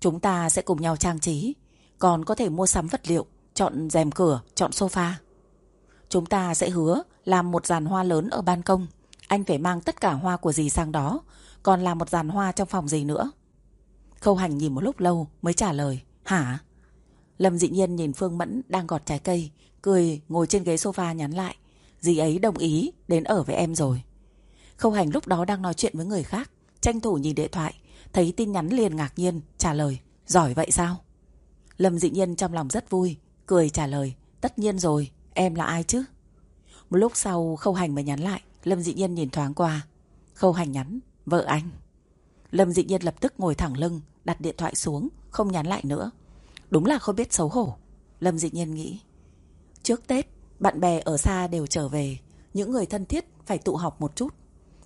Chúng ta sẽ cùng nhau trang trí, còn có thể mua sắm vật liệu, chọn rèm cửa, chọn sofa. Chúng ta sẽ hứa làm một dàn hoa lớn ở ban công. Anh phải mang tất cả hoa của dì sang đó, còn làm một dàn hoa trong phòng dì nữa. Khâu hành nhìn một lúc lâu mới trả lời. Hả? Lâm dị nhiên nhìn Phương Mẫn đang gọt trái cây, cười ngồi trên ghế sofa nhắn lại. Dì ấy đồng ý đến ở với em rồi. Khâu hành lúc đó đang nói chuyện với người khác, tranh thủ nhìn điện thoại, thấy tin nhắn liền ngạc nhiên, trả lời. Giỏi vậy sao? Lâm dị nhiên trong lòng rất vui, cười trả lời. Tất nhiên rồi, em là ai chứ? Một lúc sau khâu hành mới nhắn lại, Lâm dị nhiên nhìn thoáng qua. Khâu hành nhắn, vợ anh. Lâm dị nhiên lập tức ngồi thẳng lưng, đặt điện thoại xuống, không nhắn lại nữa. Đúng là không biết xấu hổ. Lâm dị nhiên nghĩ. Trước Tết, bạn bè ở xa đều trở về. Những người thân thiết phải tụ họp một chút.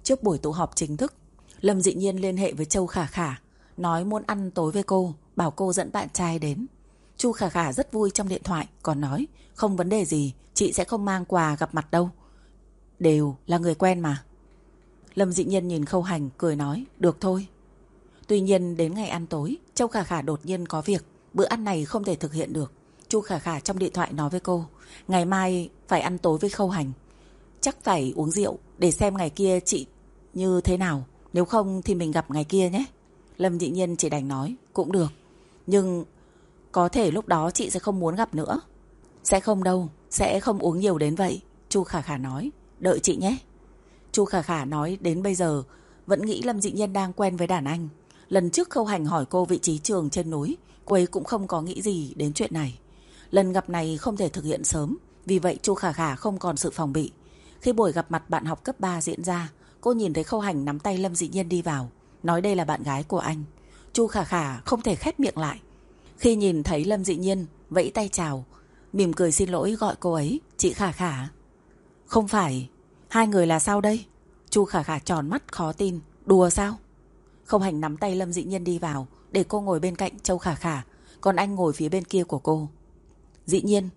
Trước buổi tụ họp chính thức, Lâm dị nhiên liên hệ với Châu Khả Khả, nói muốn ăn tối với cô, bảo cô dẫn bạn trai đến. Chu Khả Khả rất vui trong điện thoại, còn nói không vấn đề gì, chị sẽ không mang quà gặp mặt đâu. Đều là người quen mà. Lâm dị nhiên nhìn khâu hành cười nói Được thôi Tuy nhiên đến ngày ăn tối Châu Khả Khả đột nhiên có việc Bữa ăn này không thể thực hiện được Chu Khả Khả trong điện thoại nói với cô Ngày mai phải ăn tối với khâu hành. Chắc phải uống rượu Để xem ngày kia chị như thế nào. Nếu không thì mình gặp ngày kia nhé. Lâm dị nhiên chỉ đành nói Cũng được. Nhưng có thể lúc đó chị sẽ không muốn gặp nữa. Sẽ không đâu Sẽ không uống nhiều đến vậy. Chu Khả Khả nói Đợi chị nhé. Chu Khả Khả nói đến bây giờ vẫn nghĩ Lâm Dị Nhiên đang quen với đàn anh. Lần trước Khâu Hành hỏi cô vị trí trường trên núi, cô ấy cũng không có nghĩ gì đến chuyện này. Lần gặp này không thể thực hiện sớm, vì vậy Chu Khả Khả không còn sự phòng bị. Khi buổi gặp mặt bạn học cấp 3 diễn ra, cô nhìn thấy Khâu Hành nắm tay Lâm Dị Nhiên đi vào, nói đây là bạn gái của anh. Chu Khả Khả không thể khép miệng lại. Khi nhìn thấy Lâm Dị Nhiên vẫy tay chào, mỉm cười xin lỗi gọi cô ấy, chị Khả Khả. Không phải Hai người là sao đây? Chu Khả Khả tròn mắt khó tin. Đùa sao? Khâu hành nắm tay Lâm Dị Nhiên đi vào Để cô ngồi bên cạnh Châu Khả Khả Còn anh ngồi phía bên kia của cô dĩ Nhiên,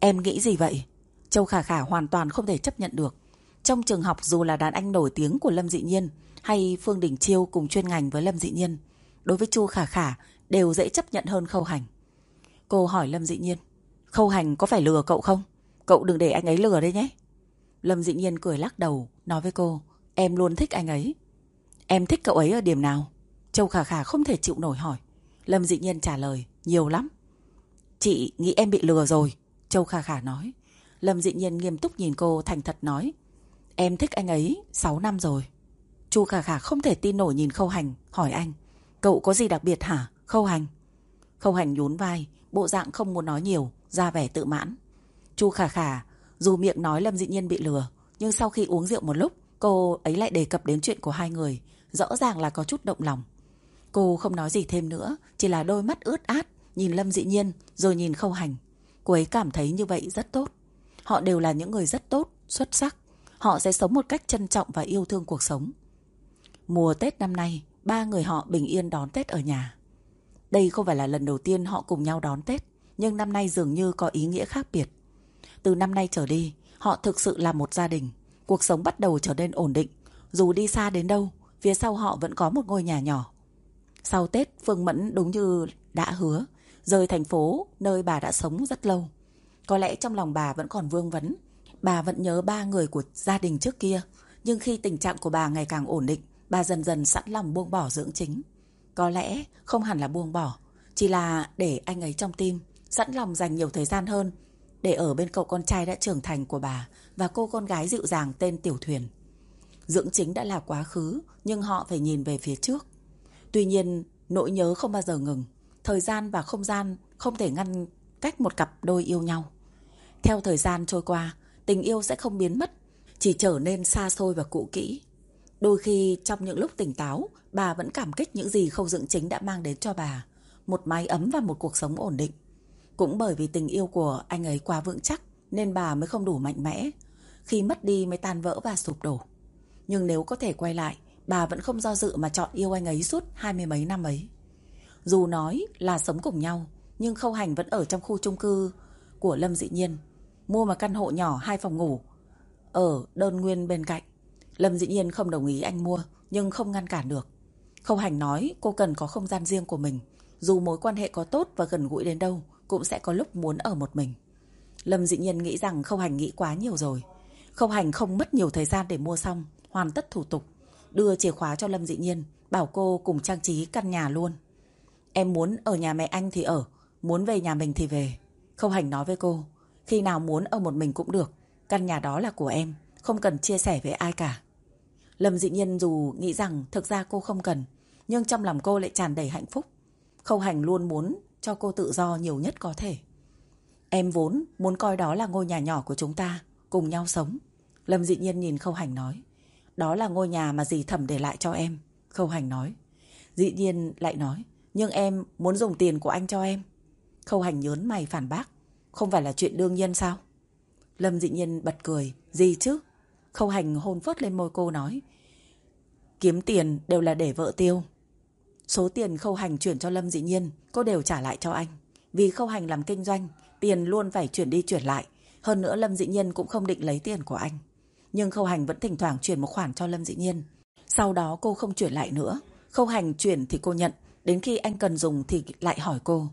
Em nghĩ gì vậy? Châu Khả Khả hoàn toàn không thể chấp nhận được. Trong trường học dù là đàn anh nổi tiếng của Lâm Dị Nhiên Hay Phương Đình Chiêu cùng chuyên ngành với Lâm Dị Nhiên, Đối với Chu Khả Khả Đều dễ chấp nhận hơn Khâu Hành. Cô hỏi Lâm Dị Nhiên, Khâu Hành có phải lừa cậu không? Cậu đừng để anh ấy lừa đấy nhé. Lâm Dị Nhiên cười lắc đầu, Nói với cô, Em luôn thích anh ấy. Em thích cậu ấy ở điểm nào? Châu Khả Khả không thể chịu nổi hỏi. Lâm Dị Nhiên trả lời, Nhiều lắm. Chị nghĩ em bị lừa rồi, Châu Khả Khả nói. Lâm Dị Nhiên nghiêm túc nhìn cô, thành thật nói. Em thích anh ấy 6 năm rồi. Chu Khả Khả không thể tin nổi nhìn Khâu Hành, Hỏi anh. Cậu có gì đặc biệt hả, Khâu Hành? Khâu Hành nhún vai, Bộ dạng không muốn nói nhiều, Ra vẻ tự mãn. Chu Khả Khả Dù miệng nói Lâm Dị Nhiên bị lừa, Nhưng sau khi uống rượu một lúc, Cô ấy lại đề cập đến chuyện của hai người. Rõ ràng là có chút động lòng. Cô không nói gì thêm nữa, Chỉ là đôi mắt ướt át Nhìn Lâm Dị Nhiên Rồi nhìn Khâu Hành. Cô ấy cảm thấy như vậy rất tốt. Họ đều là những người rất tốt, xuất sắc. Họ sẽ sống một cách trân trọng và yêu thương cuộc sống. Mùa Tết năm nay Ba người họ bình yên đón Tết ở nhà. Đây không phải là lần đầu tiên họ cùng nhau đón Tết Nhưng năm nay dường như có ý nghĩa khác biệt. Từ năm nay trở đi Họ thực sự là một gia đình. Cuộc sống bắt đầu trở nên ổn định. Dù đi xa đến đâu Phía sau họ vẫn có một ngôi nhà nhỏ. Sau Tết Phương Mẫn đúng như đã hứa Rời thành phố nơi bà đã sống rất lâu. Có lẽ trong lòng bà vẫn còn vương vấn. Bà vẫn nhớ ba người của gia đình trước kia. Nhưng khi tình trạng của bà ngày càng ổn định, Bà dần dần sẵn lòng buông bỏ dưỡng chính. Có lẽ không hẳn là buông bỏ, Chỉ là để anh ấy trong tim Sẵn lòng dành nhiều thời gian hơn Để ở bên cậu con trai đã trưởng thành của bà Và cô con gái dịu dàng tên Tiểu Thuyền. Dưỡng chính đã là quá khứ, Nhưng họ phải nhìn về phía trước. Tuy nhiên, nỗi nhớ không bao giờ ngừng. Thời gian và không gian không thể ngăn cách một cặp đôi yêu nhau. Theo thời gian trôi qua, Tình yêu sẽ không biến mất, Chỉ trở nên xa xôi và cũ kỹ. Đôi khi trong những lúc tỉnh táo, Bà vẫn cảm kích những gì khâu dựng chính đã mang đến cho bà, Một mái ấm và một cuộc sống ổn định. Cũng bởi vì tình yêu của anh ấy quá vững chắc, Nên bà mới không đủ mạnh mẽ. Khi mất đi mới tan vỡ và sụp đổ. Nhưng nếu có thể quay lại, Bà vẫn không do dự mà chọn yêu anh ấy suốt hai mươi mấy năm ấy. Dù nói là sống cùng nhau Nhưng Khâu Hành vẫn ở trong khu chung cư Của Lâm Dị Nhiên Mua một căn hộ nhỏ hai phòng ngủ Ở đơn nguyên bên cạnh. Lâm Dị Nhiên không đồng ý anh mua Nhưng không ngăn cản được. Khâu Hành nói cô cần có không gian riêng của mình Dù mối quan hệ có tốt và gần gũi đến đâu Cũng sẽ có lúc muốn ở một mình. Lâm Dị Nhiên nghĩ rằng Khâu Hành nghĩ quá nhiều rồi. Khâu Hành không mất nhiều thời gian để mua xong hoàn tất thủ tục, đưa chìa khóa cho Lâm Dị Nhiên, bảo cô cùng trang trí căn nhà luôn. Em muốn ở nhà mẹ anh thì ở, muốn về nhà mình thì về. Khâu Hành nói với cô, khi nào muốn ở một mình cũng được, căn nhà đó là của em, không cần chia sẻ với ai cả. Lâm Dị Nhiên dù nghĩ rằng thực ra cô không cần, nhưng trong lòng cô lại tràn đầy hạnh phúc. Khâu Hành luôn muốn cho cô tự do nhiều nhất có thể. Em vốn muốn coi đó là ngôi nhà nhỏ của chúng ta, cùng nhau sống. Lâm Dị Nhiên nhìn Khâu Hành nói. Đó là ngôi nhà mà dì thẩm để lại cho em Khâu Hành nói Dị nhiên lại nói nhưng em muốn dùng tiền của anh cho em. Khâu Hành nhớn mày phản bác. Không phải là chuyện đương nhiên sao? Lâm dị nhiên bật cười. Gì chứ? Khâu Hành hôn phớt lên môi cô nói. Kiếm tiền đều là để vợ tiêu. Số tiền Khâu Hành chuyển cho Lâm dị nhiên Cô đều trả lại cho anh. Vì Khâu Hành làm kinh doanh Tiền luôn phải chuyển đi chuyển lại. Hơn nữa Lâm dị nhiên cũng không định lấy tiền của anh. Nhưng Khâu Hành vẫn thỉnh thoảng chuyển một khoản cho Lâm dị Nhiên. Sau đó cô không chuyển lại nữa. Khâu Hành chuyển thì cô nhận, đến khi anh cần dùng thì lại hỏi cô.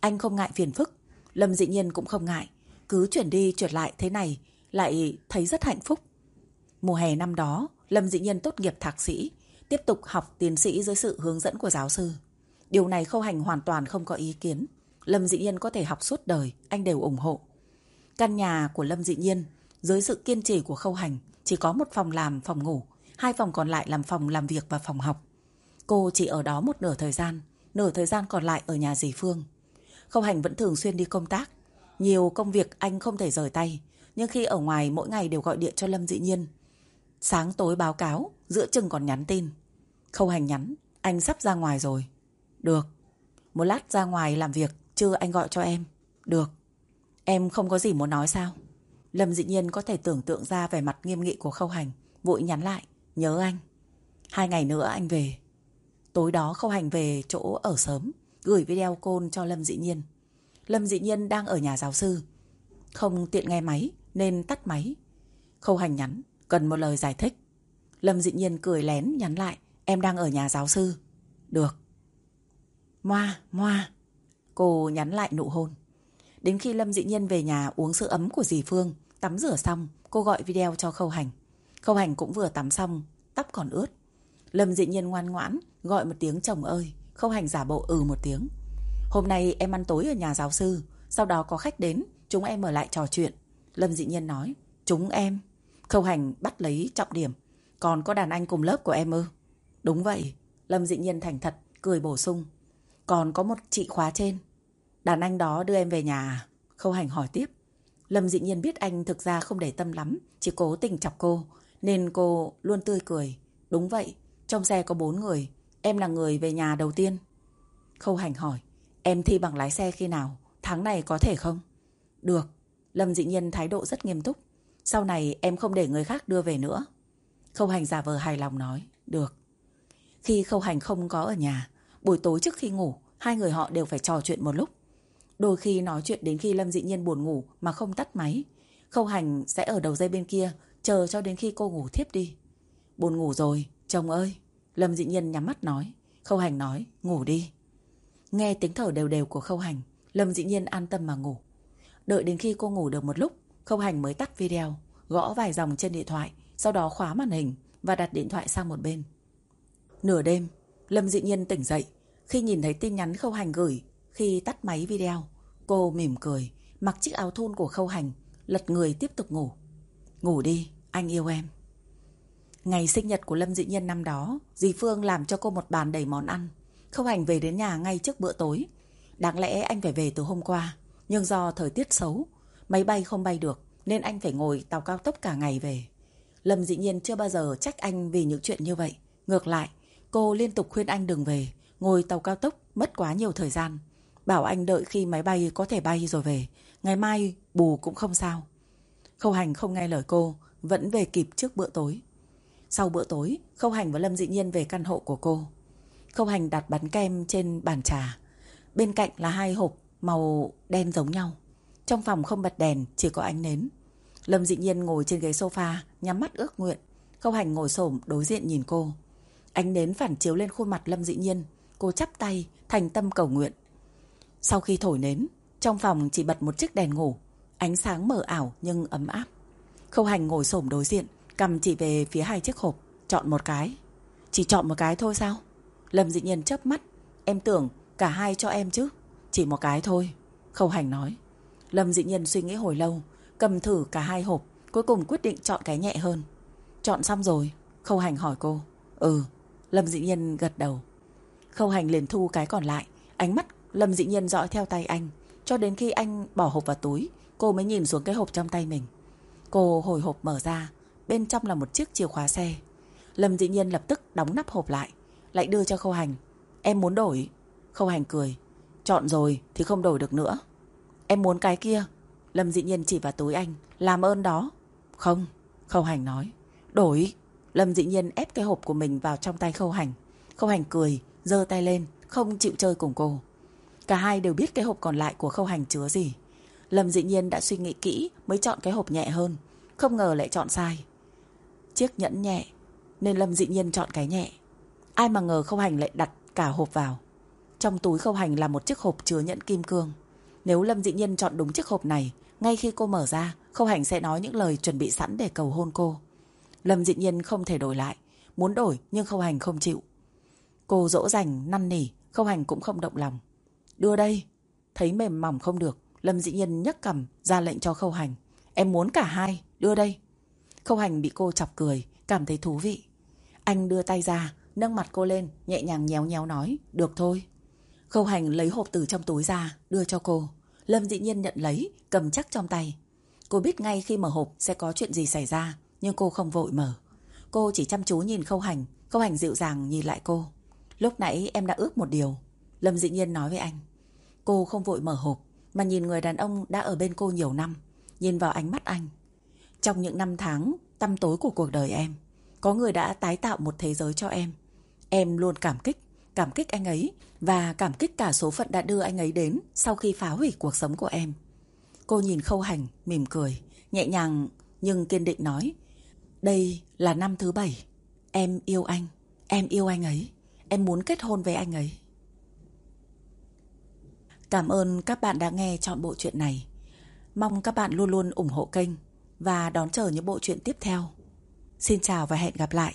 Anh không ngại phiền phức, Lâm Dĩ Nhiên cũng không ngại. Cứ chuyển đi chuyển lại thế này, lại thấy rất hạnh phúc. Mùa hè năm đó, Lâm Dĩ Nhiên tốt nghiệp thạc sĩ, tiếp tục học tiến sĩ dưới sự hướng dẫn của giáo sư. Điều này Khâu Hành hoàn toàn không có ý kiến. Lâm Dĩ Nhiên có thể học suốt đời, anh đều ủng hộ. Căn nhà của Lâm Dĩ Nhiên dưới sự kiên trì của khâu hành, chỉ có một phòng làm, phòng ngủ, hai phòng còn lại làm phòng làm việc và phòng học. Cô chỉ ở đó một nửa thời gian, nửa thời gian còn lại ở nhà dì Phương. Khâu hành vẫn thường xuyên đi công tác. Nhiều công việc anh không thể rời tay, nhưng khi ở ngoài mỗi ngày đều gọi điện cho Lâm Dị Nhiên. Sáng tối báo cáo, giữa chừng còn nhắn tin. Khâu hành nhắn, anh sắp ra ngoài rồi. Được. Một lát ra ngoài làm việc, chưa anh gọi cho em. Được. Em không có gì muốn nói sao? Lâm dị nhiên có thể tưởng tượng ra vẻ mặt nghiêm nghị của khâu hành Vội nhắn lại Nhớ anh Hai ngày nữa anh về Tối đó Khâu Hành về chỗ ở sớm, gửi video call cho Lâm Dị Nhiên. Lâm Dị Nhiên đang ở nhà giáo sư. Không tiện nghe máy nên tắt máy. Khâu Hành nhắn, cần một lời giải thích. Lâm Dị Nhiên cười lén nhắn lại, em đang ở nhà giáo sư. Được. Moa, Moa. Cô nhắn lại nụ hôn. Đến khi Lâm Dị Nhiên về nhà uống sữa ấm của dì Phương, tắm rửa xong, cô gọi video cho Khâu Hành. Khâu Hành cũng vừa tắm xong, tóc còn ướt. Lâm Dị Nhiên ngoan ngoãn, gọi một tiếng chồng ơi, Khâu Hành giả bộ ừ một tiếng. Hôm nay em ăn tối ở nhà giáo sư, sau đó có khách đến, chúng em ở lại trò chuyện. Lâm Dị Nhiên nói, chúng em. Khâu Hành bắt lấy trọng điểm. Còn có đàn anh cùng lớp của em ư? Đúng vậy. Lâm Dị Nhiên thành thật, cười bổ sung. Còn có một chị khóa trên. Đàn anh đó đưa em về nhà à? Khâu Hành hỏi tiếp. Lâm Dị Nhiên biết anh thực ra không để tâm lắm, chỉ cố tình chọc cô, nên cô luôn tươi cười. Đúng vậy, trong xe có bốn người, em là người về nhà đầu tiên. Khâu Hành hỏi, em thi bằng lái xe khi nào? Tháng này có thể không? Được. Lâm Dị Nhiên thái độ rất nghiêm túc. Sau này em không để người khác đưa về nữa. Khâu Hành giả vờ hài lòng nói, được. Khi Khâu Hành không có ở nhà, buổi tối trước khi ngủ, hai người họ đều phải trò chuyện một lúc. Đôi khi nói chuyện đến khi Lâm Dị Nhiên buồn ngủ mà không tắt máy. Khâu Hành sẽ ở đầu dây bên kia, chờ cho đến khi cô ngủ thiếp đi. Buồn ngủ rồi, chồng ơi. Lâm Dị Nhiên nhắm mắt nói. Khâu Hành nói, ngủ đi. Nghe tiếng thở đều đều của Khâu Hành, Lâm Dị Nhiên an tâm mà ngủ. Đợi đến khi cô ngủ được một lúc, Khâu Hành mới tắt video, gõ vài dòng trên điện thoại, sau đó khóa màn hình và đặt điện thoại sang một bên. Nửa đêm, Lâm Dị Nhiên tỉnh dậy khi nhìn thấy tin nhắn Khâu Hành gửi khi tắt máy video. Cô mỉm cười, mặc chiếc áo thun của Khâu Hành, lật người tiếp tục ngủ. Ngủ đi, anh yêu em. Ngày sinh nhật của Lâm Dị Nhiên năm đó, dì Phương làm cho cô một bàn đầy món ăn. Khâu Hành về đến nhà ngay trước bữa tối. Đáng lẽ anh phải về từ hôm qua, nhưng do thời tiết xấu, máy bay không bay được nên anh phải ngồi tàu cao tốc cả ngày về. Lâm Dị Nhiên chưa bao giờ trách anh vì những chuyện như vậy. Ngược lại, cô liên tục khuyên anh đừng về, ngồi tàu cao tốc mất quá nhiều thời gian. Bảo anh đợi khi máy bay có thể bay rồi về, ngày mai bù cũng không sao. Khâu Hành không nghe lời cô, vẫn về kịp trước bữa tối. Sau bữa tối, Khâu Hành và Lâm Dị Nhiên về căn hộ của cô. Khâu Hành đặt bánh kem trên bàn trà. Bên cạnh là hai hộp màu đen giống nhau. Trong phòng không bật đèn, chỉ có ánh nến. Lâm Dị Nhiên ngồi trên ghế sofa, nhắm mắt ước nguyện. Khâu Hành ngồi xổm đối diện nhìn cô. Ánh nến phản chiếu lên khuôn mặt Lâm Dị Nhiên. Cô chắp tay, thành tâm cầu nguyện. Sau khi thổi nến, trong phòng chỉ bật một chiếc đèn ngủ. Ánh sáng mờ ảo nhưng ấm áp. Khâu Hành ngồi xổm đối diện, cầm chỉ về phía hai chiếc hộp, chọn một cái. Chỉ chọn một cái thôi sao? Lâm Dị Nhiên chớp mắt. Em tưởng cả hai cho em chứ. Chỉ một cái thôi. Khâu Hành nói. Lâm Dị Nhiên suy nghĩ hồi lâu, cầm thử cả hai hộp, cuối cùng quyết định chọn cái nhẹ hơn. Chọn xong rồi, Khâu Hành hỏi cô. Ừ, Lâm Dị Nhiên gật đầu. Khâu Hành liền thu cái còn lại, ánh mắt Lâm Dị Nhiên dõi theo tay anh, cho đến khi anh bỏ hộp vào túi, cô mới nhìn xuống cái hộp trong tay mình. Cô hồi hộp mở ra, bên trong là một chiếc chìa khóa xe. Lâm Dị Nhiên lập tức đóng nắp hộp lại, lại đưa cho Khâu Hành. Em muốn đổi. Khâu Hành cười. Chọn rồi thì không đổi được nữa. Em muốn cái kia. Lâm Dị Nhiên chỉ vào túi anh. Làm ơn đó. Không. Khâu Hành nói. Đổi. Lâm Dị Nhiên ép cái hộp của mình vào trong tay Khâu Hành. Khâu Hành cười, giơ tay lên, không chịu chơi cùng cô. Cả hai đều biết cái hộp còn lại của Khâu Hành chứa gì. Lâm Dị Nhiên đã suy nghĩ kỹ mới chọn cái hộp nhẹ hơn. Không ngờ lại chọn sai. Chiếc nhẫn nhẹ, nên Lâm Dị Nhiên chọn cái nhẹ. Ai mà ngờ Khâu Hành lại đặt cả hộp vào. Trong túi Khâu Hành là một chiếc hộp chứa nhẫn kim cương. Nếu Lâm Dị Nhiên chọn đúng chiếc hộp này, ngay khi cô mở ra, Khâu Hành sẽ nói những lời chuẩn bị sẵn để cầu hôn cô. Lâm Dị Nhiên không thể đổi lại, muốn đổi nhưng Khâu Hành không chịu. Cô dỗ dành, năn nỉ, Khâu Hành cũng không động lòng. Đưa đây. Thấy mềm mỏng không được, Lâm Dị Nhiên nhấc cầm ra lệnh cho Khâu Hành. Em muốn cả hai, đưa đây. Khâu Hành bị cô chọc cười, cảm thấy thú vị. Anh đưa tay ra, nâng mặt cô lên, nhẹ nhàng nhéo nhéo nói, được thôi. Khâu Hành lấy hộp từ trong túi ra, đưa cho cô. Lâm Dị Nhiên nhận lấy, cầm chắc trong tay. Cô biết ngay khi mở hộp sẽ có chuyện gì xảy ra, nhưng cô không vội mở. Cô chỉ chăm chú nhìn Khâu Hành, Khâu Hành dịu dàng nhìn lại cô. Lúc nãy em đã ước một điều. Lâm Dị Nhiên nói với anh. Cô không vội mở hộp, mà nhìn người đàn ông đã ở bên cô nhiều năm, nhìn vào ánh mắt anh. Trong những năm tháng tăm tối của cuộc đời em, có người đã tái tạo một thế giới cho em. Em luôn cảm kích, cảm kích anh ấy và cảm kích cả số phận đã đưa anh ấy đến sau khi phá hủy cuộc sống của em. Cô nhìn khâu hành, mỉm cười, nhẹ nhàng nhưng kiên định nói Đây là năm thứ bảy, em yêu anh, em yêu anh ấy, em muốn kết hôn với anh ấy. Cảm ơn các bạn đã nghe chọn bộ truyện này. Mong các bạn luôn luôn ủng hộ kênh và đón chờ những bộ truyện tiếp theo. Xin chào và hẹn gặp lại.